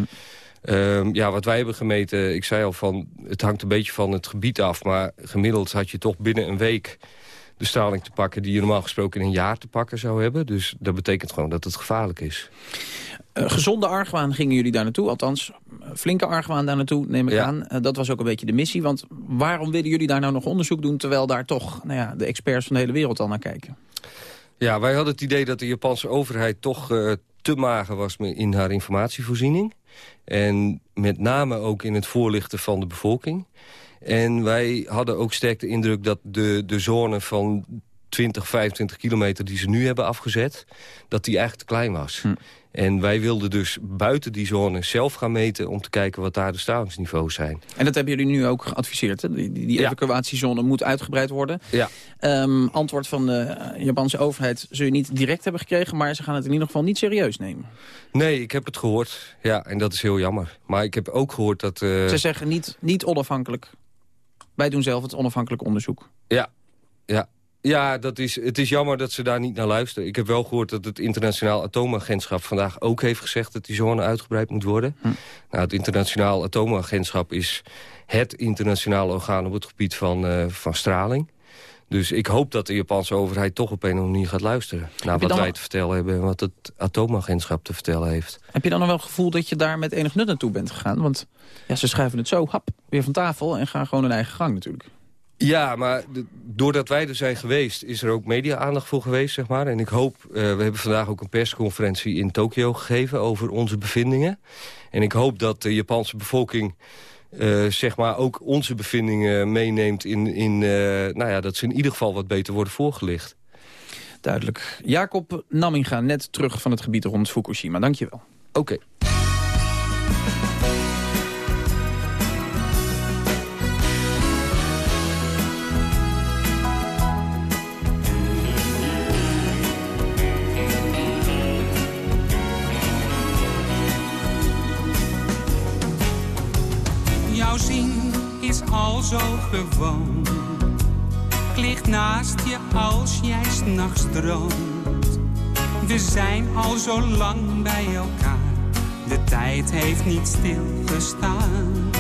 S35: Uh, ja, wat wij hebben gemeten, ik zei al van... het hangt een beetje van het gebied af... maar gemiddeld had je toch binnen een week de straling te pakken... die je normaal gesproken in een jaar te pakken zou hebben. Dus dat betekent gewoon dat het gevaarlijk is.
S6: Uh, gezonde argwaan gingen jullie daar naartoe. Althans, flinke argwaan daar naartoe, neem ik ja. aan. Uh, dat was ook een beetje de missie. Want waarom willen jullie daar nou nog onderzoek doen... terwijl daar toch nou ja, de experts van de hele wereld al naar kijken?
S35: Ja, wij hadden het idee dat de Japanse overheid toch uh, te mager was... in haar informatievoorziening. En met name ook in het voorlichten van de bevolking. En wij hadden ook sterk de indruk dat de, de zone van 20, 25 kilometer die ze nu hebben afgezet... dat die eigenlijk te klein was. En wij wilden dus buiten die zone zelf gaan meten... om te kijken wat daar de stralingsniveaus zijn.
S6: En dat hebben jullie nu ook geadviseerd. Hè? Die, evacuatiezone moet uitgebreid worden.
S35: Ja.
S6: Ehm, antwoord van de Japanse overheid zul je niet direct hebben gekregen... maar ze gaan het in ieder geval niet serieus nemen.
S35: Nee, ik heb het gehoord. Ja, en dat is heel jammer. Maar ik heb ook gehoord dat... eh,
S6: Ze zeggen niet, niet onafhankelijk. Wij doen zelf het onafhankelijk onderzoek.
S35: Ja, ja. Ja, dat is, het is jammer dat ze daar niet naar luisteren. Ik heb wel gehoord dat het internationaal atoomagentschap vandaag ook heeft gezegd dat die zone uitgebreid moet worden.
S6: Hm.
S35: Nou, het internationaal atoomagentschap is het internationale orgaan op het gebied van, eh, van straling. Dus ik hoop dat de Japanse overheid toch op een of andere manier gaat luisteren. Naar wat wij
S6: nog-
S35: te vertellen hebben en wat het atoomagentschap te vertellen heeft.
S6: Heb je dan nog wel het gevoel dat je daar met enig nut naartoe bent gegaan? Want ja, ze schuiven het zo, hap, weer van tafel... en gaan gewoon hun eigen gang natuurlijk.
S35: Ja, maar de- doordat wij er zijn geweest... is er ook media-aandacht voor geweest, zeg maar. En ik hoop... eh, we hebben vandaag ook een persconferentie in Tokio gegeven... over onze bevindingen. En ik hoop dat de Japanse bevolking... eh, zeg maar ook onze bevindingen meeneemt... In, in, eh, nou ja, dat ze in ieder geval wat beter worden voorgelicht.
S6: Duidelijk. Jacob Namminga, net terug van het gebied rond Fukushima. Dank je wel.
S35: Oké.
S36: Gewoon. Naast je als jij s'nachts droomt. We zijn al zo lang bij elkaar. De tijd heeft niet stilgestaan.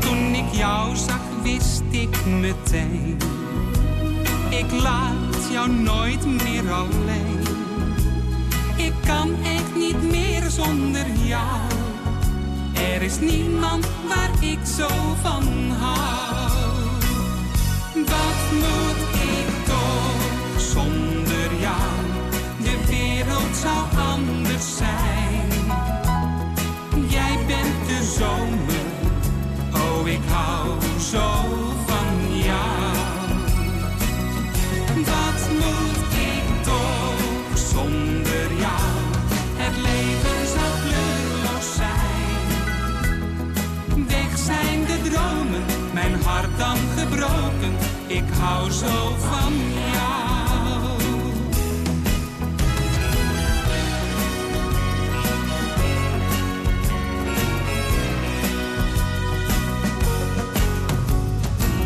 S36: Toen ik jou zag, wist ik meteen. Ik laat jou nooit meer alleen. Ik kan echt niet meer zonder jou. Er is niemand waar ik zo van hou. Wat moet Ik hou zo van jou.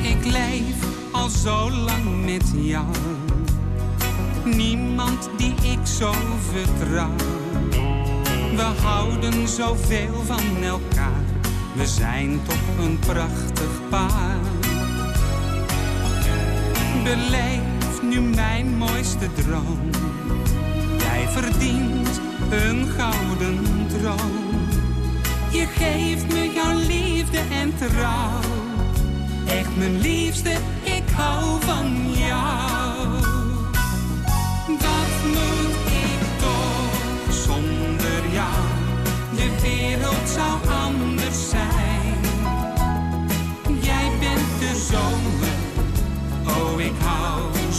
S36: Ik leef al zo lang met jou. Niemand die ik zo vertrouw. We houden zoveel van elkaar. We zijn toch een prachtig paar. Beleef nu mijn mooiste droom. Jij verdient een gouden droom. Je geeft me jouw liefde en trouw. Echt mijn liefste, ik hou van jou.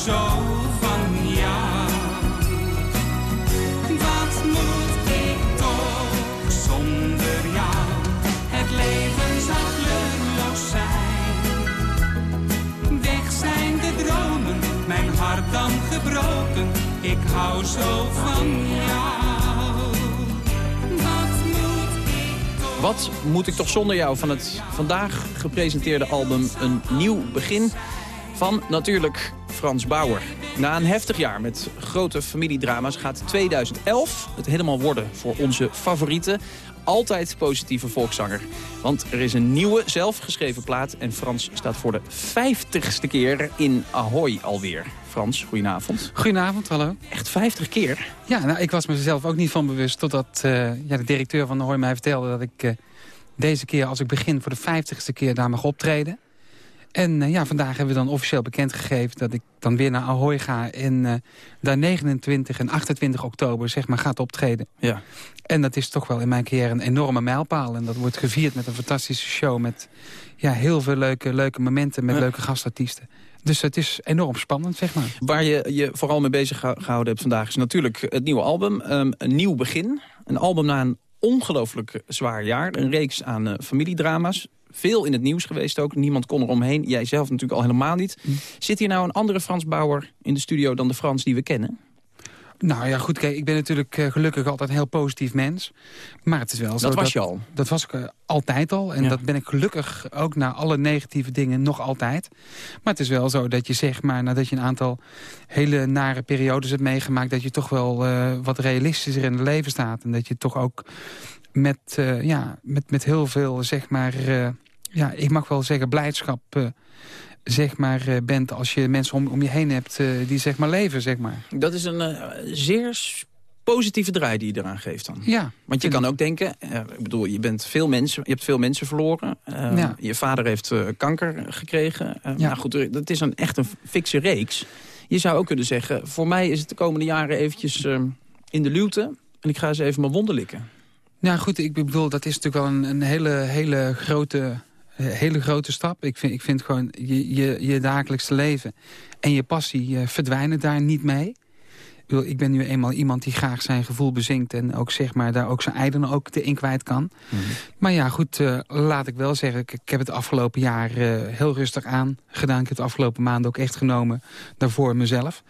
S36: Zo van jou. Wat moet ik toch zonder jou? Het leven zou kleurloos zijn. Weg zijn de dromen, mijn hart dan gebroken. Ik hou zo van jou. Wat moet ik
S6: Wat moet ik toch zonder jou van het vandaag gepresenteerde album Een Nieuw Begin van natuurlijk Frans Bauer. Na een heftig jaar met grote familiedrama's gaat 2011 het helemaal worden voor onze favoriete, altijd positieve volkszanger. Want er is een nieuwe zelfgeschreven plaat en Frans staat voor de vijftigste keer in Ahoy alweer. Frans, goedenavond.
S37: Goedenavond, hallo.
S6: Echt 50 keer?
S37: Ja, nou, ik was mezelf ook niet van bewust... totdat eh, ja, de directeur van Hooi mij vertelde dat ik eh, deze keer... als ik begin voor de vijftigste keer daar mag optreden. En eh, ja, vandaag hebben we dan officieel bekendgegeven... dat ik dan weer naar Ahoy ga en eh, daar 29 en 28 oktober zeg maar, gaat optreden.
S6: Ja.
S37: En dat is toch wel in mijn carrière een enorme mijlpaal. En dat wordt gevierd met een fantastische show... met ja, heel veel leuke, leuke momenten met leuke gastartiesten. Dus het is enorm spannend, zeg maar.
S6: Waar je je vooral mee bezig gehou- gehouden hebt vandaag... is natuurlijk het nieuwe album. Ehm, een nieuw begin. Een album na een ongelooflijk zwaar jaar. Een reeks aan eh, familiedrama's. Veel in het nieuws geweest ook. Niemand kon er omheen. Jij zelf natuurlijk al helemaal niet. Zit hier nou een andere Frans Bauer in de studio... dan de Frans die we kennen?
S37: Nou ja, goed, kijk, ik ben natuurlijk eh, gelukkig altijd een heel positief mens. Maar het is wel zo
S6: Dat was je al?
S37: Dat was ik eh, altijd al. En
S6: Ja.
S37: dat ben ik gelukkig ook na alle negatieve dingen nog altijd. Maar het is wel zo dat je zeg maar, nadat je een aantal hele nare periodes hebt meegemaakt... dat je toch wel eh, wat realistischer in het leven staat. En dat je toch ook met, ja, met, met heel veel, zeg maar... ja, ik mag wel zeggen blijdschap... eh, zeg maar, eh, bent als je mensen om, om je heen hebt eh, die zeg maar leven, zeg maar.
S6: Dat is een zeer positieve draai die je eraan geeft dan.
S37: Ja.
S6: Want je kan ook denken, ik bedoel, je, bent veel mensen, je hebt veel mensen verloren.
S37: Ja.
S6: Je vader heeft kanker gekregen.
S37: Ja.
S6: Nou goed, dat is een, echt een fikse reeks. Je zou ook kunnen zeggen, voor mij is het de komende jaren eventjes in de luwte. En ik ga eens even mijn wonden likken.
S37: Ja, goed, ik bedoel, dat is natuurlijk wel een, een hele, hele, grote, hele grote stap. Ik vind, ik vind gewoon je, je, je dagelijkse leven en je passie eh, verdwijnen daar niet mee. Ik, ben nu eenmaal iemand die graag zijn gevoel bezinkt... en ook zeg maar daar ook zijn eieren ook in kwijt kan. Maar ja, goed, eh, laat ik wel zeggen... Ik, ik heb het afgelopen jaar eh, heel rustig aan gedaan. Ik heb het afgelopen maanden ook echt genomen daarvoor mezelf.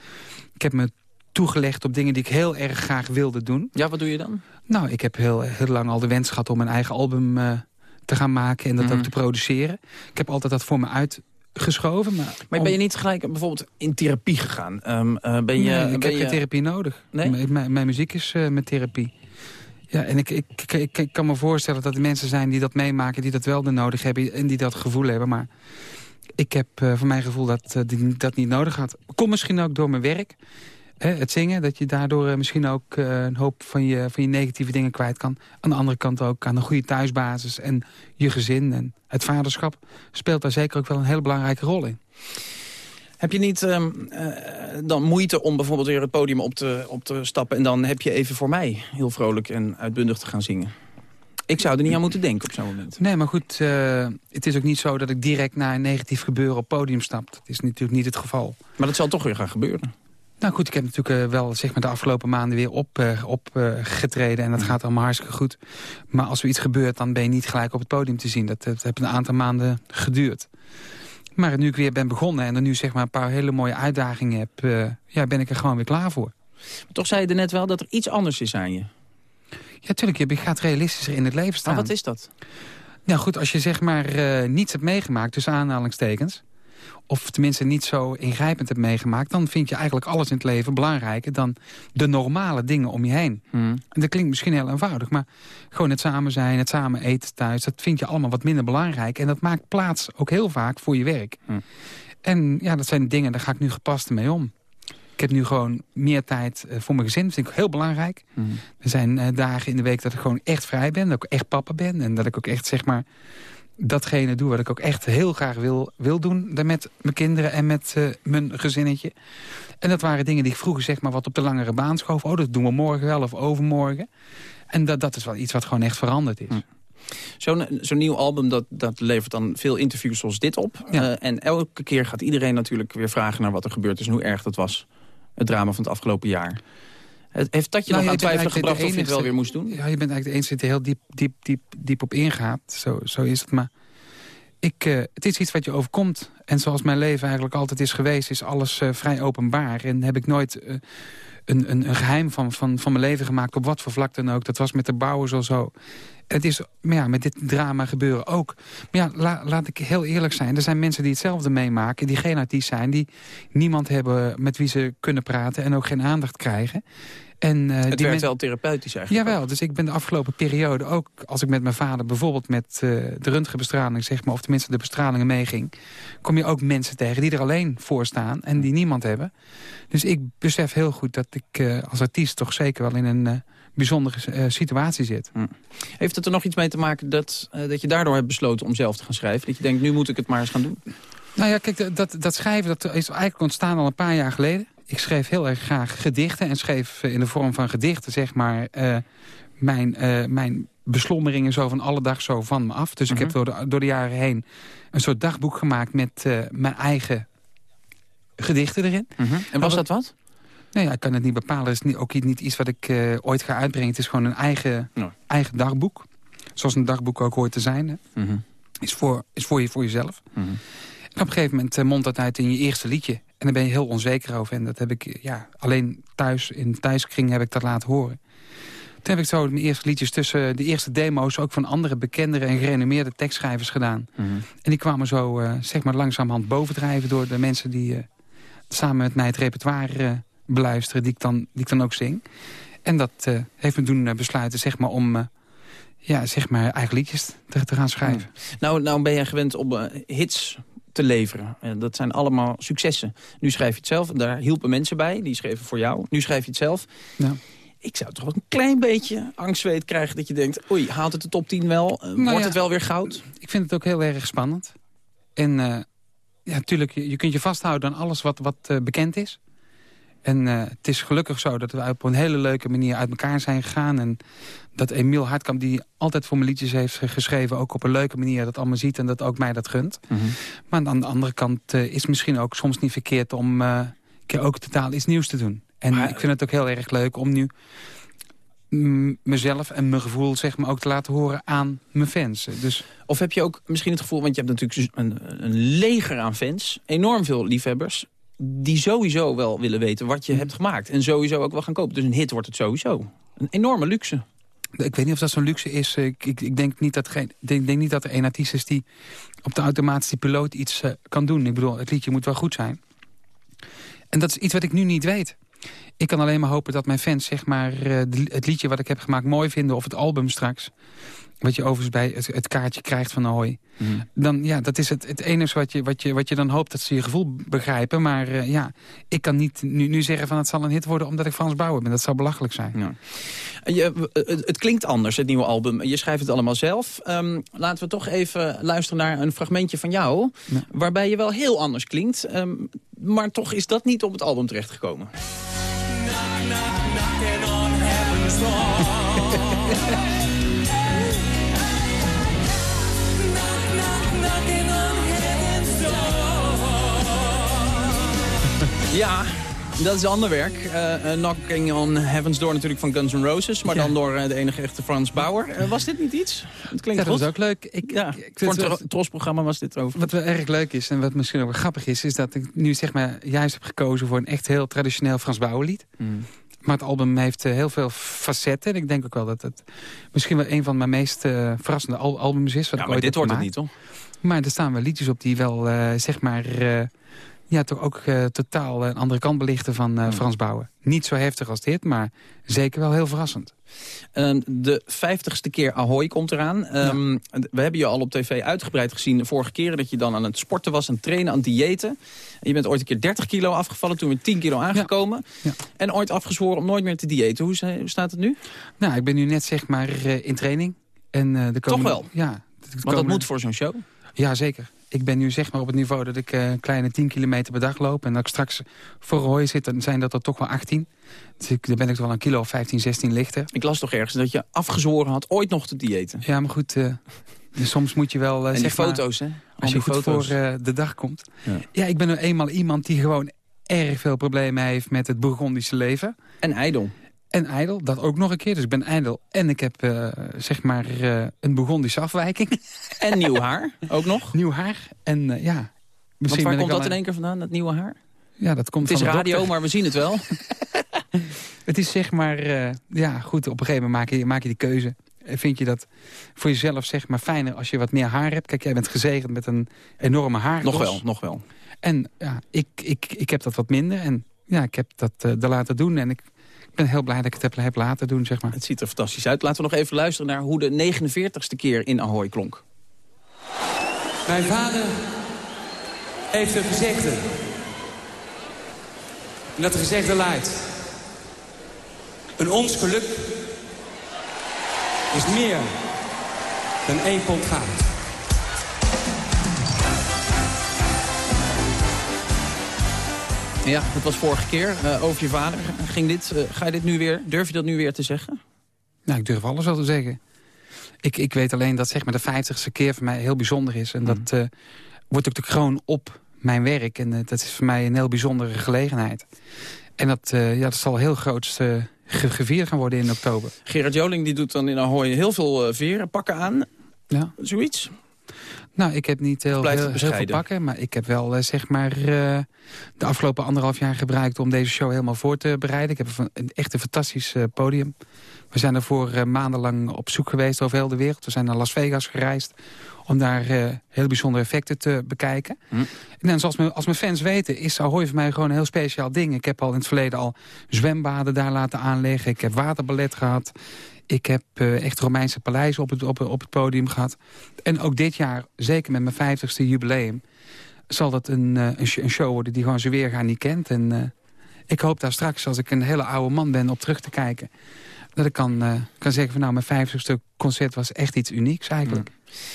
S37: Ik heb me toegelegd op dingen die ik heel erg graag wilde doen.
S6: Ja, wat doe je dan?
S37: Nou, ik heb heel, heel lang al de wens gehad om een eigen album eh, te gaan maken... en dat
S6: Mhm.
S37: ook te produceren. Ik heb altijd dat voor me uitgeschoven. Maar,
S6: Maar
S37: om-
S6: ben je niet gelijk bijvoorbeeld in therapie gegaan? Ehm, eh, ben je,
S37: Nee, ik
S6: ben
S37: heb
S6: je...
S37: geen therapie nodig.
S6: Nee?
S37: Mijn, mijn muziek is eh, met therapie. Ja, en ik, ik, ik, kan me voorstellen dat er mensen zijn die dat meemaken... die dat wel nodig hebben en die dat gevoel hebben. Maar ik heb eh, voor mijn gevoel dat, die, dat niet nodig had. Komt misschien ook door mijn werk. Het zingen, dat je daardoor eh, misschien ook eh, een hoop van je, van je negatieve dingen kwijt kan. Aan de andere kant ook aan een goede thuisbasis en je gezin en het vaderschap... speelt daar zeker ook wel een hele belangrijke rol in.
S6: Heb je niet ehm, eh, dan moeite om bijvoorbeeld weer het podium op te, op te stappen... en dan heb je even voor mij heel vrolijk en uitbundig te gaan zingen? Ik zou er niet aan moeten denken op zo'n moment.
S37: Nee, maar goed, het is ook niet zo dat ik direct naar een negatief gebeuren op podium stap. Dat is natuurlijk niet het geval.
S6: Maar dat zal toch weer gaan gebeuren?
S37: Nou goed, ik heb natuurlijk eh, wel zeg maar, de afgelopen maanden weer opgetreden. Op, eh, getreden en dat gaat allemaal hartstikke goed. Maar als er iets gebeurt, dan ben je niet gelijk op het podium te zien. Dat, dat heeft een aantal maanden geduurd. Maar nu ik weer ben begonnen en er nu zeg maar, een paar hele mooie uitdagingen heb... eh, ja, ben ik er gewoon weer klaar voor.
S6: Maar toch zei je er net wel dat er iets anders is aan je.
S37: Ja, tuurlijk, je gaat realistischer in het leven staan.
S6: Maar wat is dat?
S37: Nou goed, als je zeg maar eh, niets hebt meegemaakt, tussen aanhalingstekens... of tenminste niet zo ingrijpend hebt meegemaakt... dan vind je eigenlijk alles in het leven belangrijker... dan de normale dingen om je heen. En dat klinkt misschien heel eenvoudig, maar gewoon het samen zijn... het samen eten thuis, dat vind je allemaal wat minder belangrijk. En dat maakt plaats ook heel vaak voor je werk. En ja, dat zijn dingen, daar ga ik nu gepast mee om. Ik heb nu gewoon meer tijd eh, voor mijn gezin. Dat vind ik heel belangrijk. Er zijn eh, dagen in de week dat ik gewoon echt vrij ben. Dat ik echt papa ben. En dat ik ook echt, zeg maar, datgene doe wat ik ook echt heel graag wil, wil doen. Met mijn kinderen en met eh, mijn gezinnetje. En dat waren dingen die ik vroeger zeg maar wat op de langere baan schoof. Oh, dat doen we morgen wel of overmorgen. En dat, dat is wel iets wat gewoon echt veranderd is.
S6: Zo'n zo'n nieuw album dat, dat levert dan veel interviews zoals dit op. Eh, en elke keer gaat iedereen natuurlijk weer vragen naar wat er gebeurd is... en hoe erg dat was, het drama van het afgelopen jaar. Heeft dat je
S37: Nou,
S6: nog aan twijfelen
S37: eigenlijk
S6: gebracht of je het wel weer moest doen?
S37: Ja, je bent eigenlijk de enige die er heel diep, diep, diep, diep op ingaat. Zo, zo is het. Maar ik, eh, het is iets wat je overkomt. En zoals mijn leven eigenlijk altijd is geweest... is alles eh, vrij openbaar. En heb ik nooit eh, een, een, een geheim van, van, van mijn leven gemaakt... op wat voor vlak dan ook. Dat was met de bouwers of zo. Het is maar ja, met dit drama gebeuren ook. Maar ja, la- laat ik heel eerlijk zijn. Er zijn mensen die hetzelfde meemaken. Die geen artiest zijn. Die niemand hebben met wie ze kunnen praten. En ook geen aandacht krijgen. En, eh,
S6: Het
S37: die men-
S6: wel therapeutisch eigenlijk.
S37: Jawel, dus ik ben de afgelopen periode ook... als ik met mijn vader bijvoorbeeld met eh, de röntgenbestraling... zeg maar, of tenminste de bestralingen meeging... kom je ook mensen tegen die er alleen voor staan... en die niemand hebben. Dus ik besef heel goed dat ik eh, als artiest... toch zeker wel in een bijzondere situatie zit.
S6: Heeft het er nog iets mee te maken dat, dat je daardoor hebt besloten om zelf te gaan schrijven? Dat je denkt, nu moet ik het maar eens gaan doen?
S37: Nou ja, kijk, dat- dat, dat schrijven dat is eigenlijk ontstaan al een paar jaar geleden. Ik schreef heel erg graag gedichten en schreef eh, in de vorm van gedichten, zeg maar, eh, mijn, eh, mijn beslommeringen zo van alle dag zo van me af. Dus ik heb door de, door de jaren heen een soort dagboek gemaakt met mijn eigen gedichten erin.
S6: Mhm. En was dat wat?
S37: Nee, ja, ik kan het niet bepalen. Het is niet, ook niet iets wat ik ooit ga uitbrengen. Het is gewoon een eigen, eigen dagboek. Zoals een dagboek ook hoort te zijn.
S6: Mhm.
S37: Is, voor, is voor, je, voor jezelf.
S6: Mhm.
S37: En op een gegeven moment uh, mondt dat uit in je eerste liedje. En daar ben je heel onzeker over. En dat heb ik ja, alleen thuis, in thuiskring heb ik dat laten horen. Toen heb ik zo mijn eerste liedjes tussen de eerste demo's... ook van andere bekendere en gerenommeerde tekstschrijvers gedaan.
S6: Mhm.
S37: En die kwamen zo uh, zeg maar langzamerhand bovendrijven... door de mensen die uh, samen met mij het repertoire uh, beluisteren... Die ik, dan, die ik dan ook zing. En dat heeft me doen besluiten zeg maar, om ja, zeg maar eigen liedjes te, te gaan schrijven.
S6: Nou, nou ben jij gewend om hits te leveren. En dat zijn allemaal successen. Nu schrijf je het zelf, daar hielpen mensen bij. Die schreven voor jou. Nu schrijf je het zelf.
S37: Ja
S6: ik zou toch wel een klein beetje angstzweet krijgen... dat je denkt, oei, haalt het de top 10 wel? Uh,
S37: nou
S6: wordt
S37: ja,
S6: het wel weer goud?
S37: Ik vind het ook heel erg spannend. En uh, ja, natuurlijk, je, je, kunt je vasthouden aan alles wat, wat uh, bekend is. En het is gelukkig zo dat we op een hele leuke manier uit elkaar zijn gegaan. En dat Emiel Hartkamp, die altijd voor mijn liedjes heeft geschreven... ook op een leuke manier dat allemaal ziet en dat ook mij dat gunt.
S6: Mm -hmm.
S37: Maar aan de andere kant is het misschien ook soms niet verkeerd... om een keer ook totaal iets nieuws te doen. En maar, ik vind het ook heel erg leuk om nu mezelf en mijn gevoel zeg maar, ook te laten horen aan mijn fans. Dus...
S6: Of heb je ook misschien het gevoel, want je hebt natuurlijk een, een leger aan fans... enorm veel liefhebbers die sowieso wel willen weten wat je hebt gemaakt. En sowieso ook wel gaan kopen. Dus een hit wordt het sowieso. Een enorme luxe.
S37: Ik weet niet of dat zo'n luxe is. Ik, ik, ik, denk niet dat geen, denk, denk, niet dat er een artiest is die op de automatische piloot iets uh, kan doen. Ik bedoel, het liedje moet wel goed zijn. En dat is iets wat ik nu niet weet. Ik kan alleen maar hopen dat mijn fans zeg maar, uh, het liedje wat ik heb gemaakt mooi vinden... of het album straks, wat je overigens bij het, het kaartje krijgt van Ahoy.
S6: Mm.
S37: Dan, ja, dat is het, het enige wat je, wat, je, wat je dan hoopt dat ze je gevoel begrijpen. Maar uh, ja, ik kan niet nu, nu zeggen van het zal een hit worden... omdat ik Frans Bauer ben. Dat zou belachelijk zijn.
S6: Ja. Je, het, het, klinkt anders, het nieuwe album. Je schrijft het allemaal zelf. Um, laten we toch even luisteren naar een fragmentje van jou...
S37: Ja.
S6: waarbij je wel heel anders klinkt. Um, maar toch is dat niet op het album terechtgekomen. Ja, dat is ander werk. Uh, Knocking on Heaven's Door natuurlijk van Guns N' Roses. Maar ja. dan door uh, de enige echte Frans Bauer. was dit niet iets? Het klinkt
S37: ja, dat was ook leuk. Ik,
S6: ja,
S37: ik, ik
S6: voor een trosprogramma was dit over.
S37: Wat wel erg leuk is en wat misschien ook wel grappig is... is dat ik nu zeg maar juist heb gekozen voor een echt heel traditioneel Frans Bauer lied.
S6: Mm.
S37: Maar het album heeft heel veel facetten. En ik denk ook wel dat het misschien wel een van mijn meest uh, verrassende al albums is. Wat
S6: ja, maar dit wordt het niet, toch?
S37: Maar er staan wel liedjes op die wel, zeg maar... ja, toch ook totaal een andere kant belichten van
S6: Hmm.
S37: Frans Bauer. Niet zo heftig als dit, maar zeker wel heel verrassend.
S6: Um, de vijftigste keer Ahoy komt eraan. Um, ja. We hebben je al op tv uitgebreid gezien de vorige keren... dat je dan aan het sporten was, aan het trainen, aan het diëten. En je bent ooit een keer 30 kilo afgevallen, toen weer 10 kilo aangekomen.
S37: Ja. Ja.
S6: En ooit afgezworen om nooit meer te diëten. Hoe, hoe staat het nu?
S37: Nou, ik ben nu net zeg maar uh, in training. En, uh, de
S6: Toch wel?
S37: Ja.
S6: Want komende... dat moet voor zo'n show?
S37: Ja, zeker. Ik ben nu zeg maar op het niveau dat ik uh, een kleine 10 kilometer per dag loop. En dat ik straks voor Roy zit, dan zijn dat er toch wel 18. Dus ik, dan ben ik toch wel een kilo of 15, 16 lichter.
S6: Ik las toch ergens dat je afgezworen had ooit nog te diëten.
S37: Ja, maar goed, uh, dus soms moet je wel... Uh,
S6: en die foto's,
S37: maar,
S6: hè?
S37: Als je goed
S6: foto's.
S37: voor de dag komt.
S6: Ja.
S37: ja, ik ben nu eenmaal iemand die gewoon erg veel problemen heeft met het Burgondische leven.
S6: En ijdel.
S37: En ijdel, dat ook nog een keer. Dus ik ben ijdel. En ik heb, uh, zeg maar, uh, een Burgondische afwijking.
S6: En nieuw haar, ook nog?
S37: Nieuw haar. En uh, ja...
S6: Want waar komt dat in één keer vandaan, dat nieuwe haar?
S37: Ja, dat komt
S6: het is radio,
S37: dokter.
S6: maar we zien het wel.
S37: het is zeg maar... Ja, goed, op een gegeven moment maak je, maak je die keuze. Vind je dat voor jezelf zeg maar fijner als je wat meer haar hebt? Kijk, jij bent gezegend met een enorme haar.
S6: Nog wel, nog wel.
S37: En ja, ik, ik, ik heb dat wat minder. En ja, ik heb dat uh, er laten doen. En ik ben heel blij dat ik het heb, heb laten doen, zeg maar.
S6: Het ziet er fantastisch uit. Laten we nog even luisteren naar hoe de 49ste keer in Ahoy klonk.
S38: Mijn vader heeft een gezegde. En dat gezegde luidt. Een ons geluk is meer dan één pond goud.
S6: Ja, dat was vorige keer. Uh, over je vader. Ging dit, uh, ga je dit nu weer, durf je dat nu weer te zeggen?
S37: Nou, ik durf alles wel te zeggen. Ik, ik weet alleen dat zeg maar, de vijftigste keer voor mij heel bijzonder is. En mm. dat uh, wordt ook de kroon op mijn werk. En dat is voor mij een heel bijzondere gelegenheid. En dat, ja, dat zal heel groot gevierd gaan worden in oktober.
S6: Gerard Joling die doet dan in Ahoy heel veel veren, pakken aan.
S37: Ja.
S6: Zoiets?
S37: Nou, ik heb niet heel, heel, heel, veel pakken. Maar ik heb wel, zeg maar, de afgelopen anderhalf jaar gebruikt... om deze show helemaal voor te bereiden. Ik heb een, echt een fantastisch podium. We zijn ervoor maandenlang op zoek geweest over heel de wereld. We zijn naar Las Vegas gereisd om daar heel bijzondere effecten te bekijken. Hm. En zoals mijn, als mijn fans weten, is Ahoy voor mij gewoon een heel speciaal ding. Ik heb al in het verleden al zwembaden daar laten aanleggen. Ik heb waterballet gehad. Ik heb uh, echt Romeinse paleizen op het, op, op het podium gehad. En ook dit jaar, zeker met mijn 50ste jubileum... zal dat een, uh, een show worden die gewoon zijn weergaan niet kent. En ik hoop daar straks, als ik een hele oude man ben, op terug te kijken dat ik kan, kan zeggen van nou, mijn 50ste concert was echt iets unieks eigenlijk.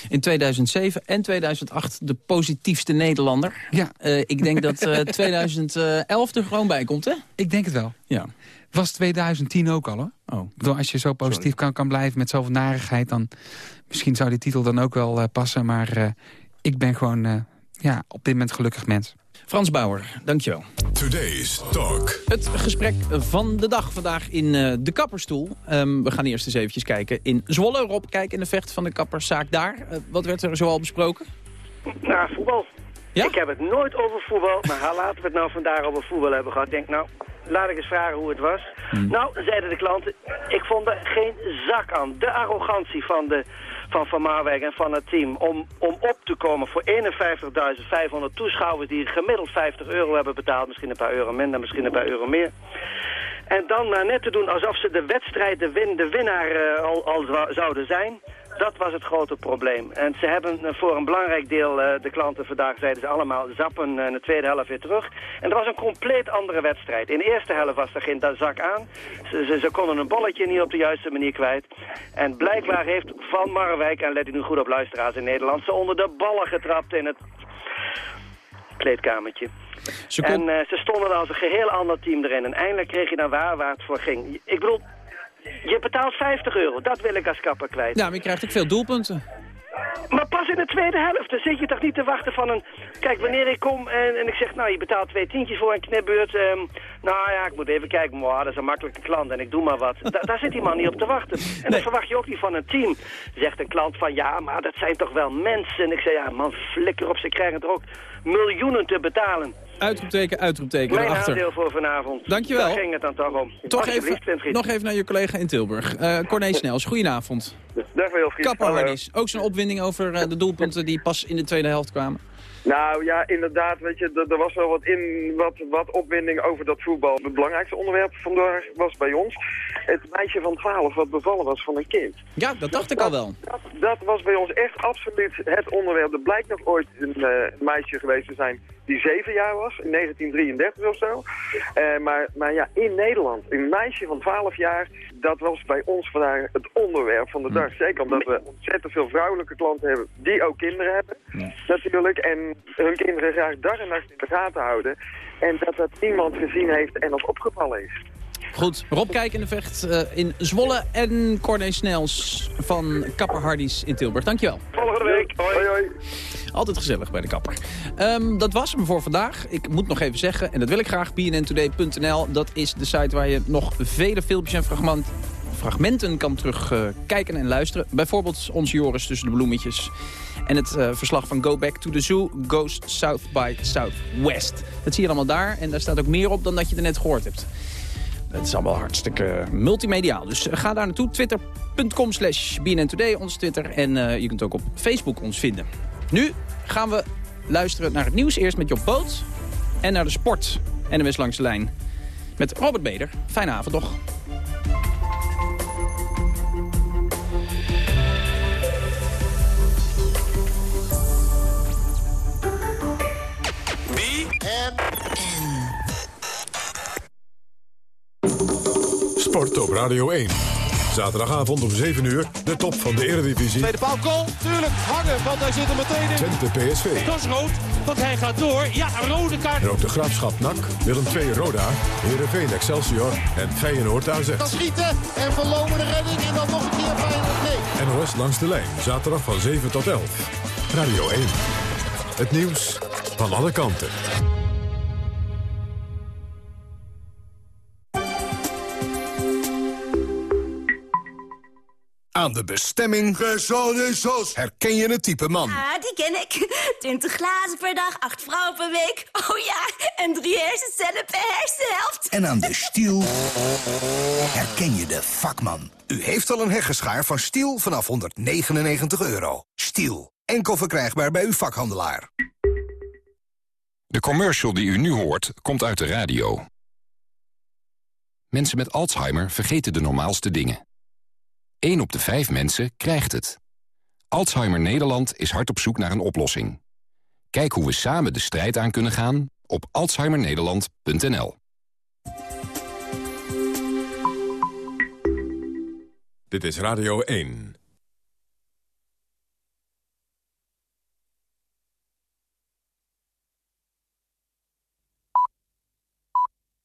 S6: In 2007 en 2008 de positiefste Nederlander.
S37: Ja.
S6: Uh, ik denk dat uh, 2011 er gewoon bij komt, hè?
S37: Ik denk het wel.
S6: Ja.
S37: Was 2010 ook al, hoor.
S6: Oh.
S37: Als je zo positief kan, kan blijven met zoveel narigheid... dan misschien zou die titel dan ook wel uh, passen. Maar ik ben gewoon ja, op dit moment gelukkig mens.
S6: Frans Bauer, dankjewel.
S5: Today's Talk.
S6: Het gesprek van de dag vandaag in uh, de kapperstoel. Um, we gaan eerst eens eventjes kijken in Zwolle. Rob, kijk in de vecht van de kapperszaak daar. Uh, wat werd er zoal besproken?
S39: Nou, voetbal.
S6: Ja?
S39: Ik heb het nooit over voetbal, maar laten we het nou vandaag over voetbal hebben gehad. Ik denk, nou, laat ik eens vragen hoe het was. Hmm. Nou, zeiden de klanten, ik vond er geen zak aan. De arrogantie van de van Van Marwijk en van het team om, om op te komen voor 51.500 toeschouwers die gemiddeld 50 euro hebben betaald. Misschien een paar euro minder, misschien een paar euro meer. En dan maar net te doen alsof ze de wedstrijd, de, win, de winnaar uh, al, al zouden zijn. Dat was het grote probleem. En ze hebben eh, voor een belangrijk deel, uh, de klanten vandaag zeiden ze allemaal, zappen uh, in de tweede helft weer terug. En er was een compleet andere wedstrijd. In de eerste helft was er geen zak aan. Ze, ze, ze, konden een balletje niet op de juiste manier kwijt. En blijkbaar heeft Van Marwijk, en let u nu goed op luisteraars in Nederland, ze onder de ballen getrapt in het kleedkamertje. Ze kon... En uh, ze stonden als een geheel ander team erin. En eindelijk kreeg je naar waar, waar het voor ging. Ik bedoel, je betaalt 50 euro. Dat wil ik als kapper kwijt.
S6: Ja, maar je krijgt ook veel doelpunten.
S39: Maar pas in de tweede helft. Dan zit je toch niet te wachten van een... Kijk, wanneer ik kom en, en ik zeg, nou, je betaalt twee tientjes voor een knipbeurt. Um, nou ja, ik moet even kijken. Maar dat is een makkelijke klant en ik doe maar wat. Da daar zit die man niet op te wachten. En nee. dat verwacht je ook niet van een team. Zegt een klant van, ja, maar dat zijn toch wel mensen. En ik zeg, ja, man, flikker op. Ze krijgen er ook miljoenen te betalen.
S6: Uitroepteken, uitroepteken
S39: Mijn
S6: erachter.
S39: aandeel voor vanavond.
S6: Dankjewel.
S39: Daar ging het dan toch om.
S6: Toch even, nog even naar je collega in Tilburg. Uh, Corné Snels, goedenavond.
S40: Dag Wilfried.
S6: Kapperhardies. Ook zo'n opwinding over uh, de doelpunten die pas in de tweede helft kwamen.
S40: Nou ja, inderdaad, weet je, er was wel wat, in, wat, wat opwinding over dat voetbal. Het belangrijkste onderwerp vandaag was bij ons het meisje van 12 wat bevallen was van een kind.
S6: Ja, dat dacht ik al wel.
S40: Dat, dat, was bij ons echt absoluut het onderwerp. Er blijkt nog ooit een uh, meisje geweest te zijn die zeven jaar was, in 1933 of zo. Uh, maar, maar ja, in Nederland, een meisje van 12 jaar, dat was bij ons vandaag het onderwerp van de dag. Zeker omdat we ontzettend veel vrouwelijke klanten hebben die ook kinderen hebben, ja. natuurlijk. En hun kinderen graag dag en nacht in de gaten houden. En dat dat niemand gezien heeft en of opgevallen is.
S6: Goed, Rob Kijk in de vecht uh, in Zwolle en Corné Snels van Kapper Hardies in Tilburg. Dankjewel.
S40: Volgende week. Hoi. hoi.
S6: Altijd gezellig bij de kapper. Um, dat was hem voor vandaag. Ik moet nog even zeggen, en dat wil ik graag, bnntoday.nl. Dat is de site waar je nog vele filmpjes en fragment, fragmenten kan terugkijken en luisteren. Bijvoorbeeld ons Joris tussen de bloemetjes. En het uh, verslag van Go Back to the Zoo goes South by Southwest. Dat zie je allemaal daar. En daar staat ook meer op dan dat je er net gehoord hebt. Het is allemaal hartstikke multimediaal. Dus uh, ga daar naartoe. Twitter.com slash Today, ons Twitter. En uh, je kunt ook op Facebook ons vinden. Nu gaan we luisteren naar het nieuws. Eerst met Job Boot. En naar de sport. NMS langs de lijn. Met Robert Beder. Fijne avond toch.
S5: Sport op Radio 1. Zaterdagavond om 7 uur, de top van de Eredivisie.
S41: Tweede paal, goal, tuurlijk, hangen, want hij zit er meteen in.
S5: Twente PSV.
S41: Dat is rood, want hij gaat door. Ja, rode kaart.
S5: En ook de Graafschap NAC, Willem II Roda, Heerenveen Excelsior en Feyenoord AZ.
S41: Dan schieten en verlomen de redding en dan nog een keer Feyenoord nee.
S5: NOS langs de lijn, zaterdag van 7 tot 11. Radio 1. Het nieuws van alle kanten.
S42: Aan de bestemming... Herken je het type man?
S43: Ah, die ken ik. 20 glazen per dag, 8 vrouwen per week. Oh ja, en drie hersencellen per hersenhelft.
S42: En aan de stiel herken je de vakman. U heeft al een heggeschaar van Stiel vanaf 199 euro. Stiel, enkel verkrijgbaar bij uw vakhandelaar.
S44: De commercial die u nu hoort, komt uit de radio. Mensen met Alzheimer vergeten de normaalste dingen. 1 op de 5 mensen krijgt het. Alzheimer Nederland is hard op zoek naar een oplossing. Kijk hoe we samen de strijd aan kunnen gaan op alzheimernederland.nl.
S5: Dit is Radio 1.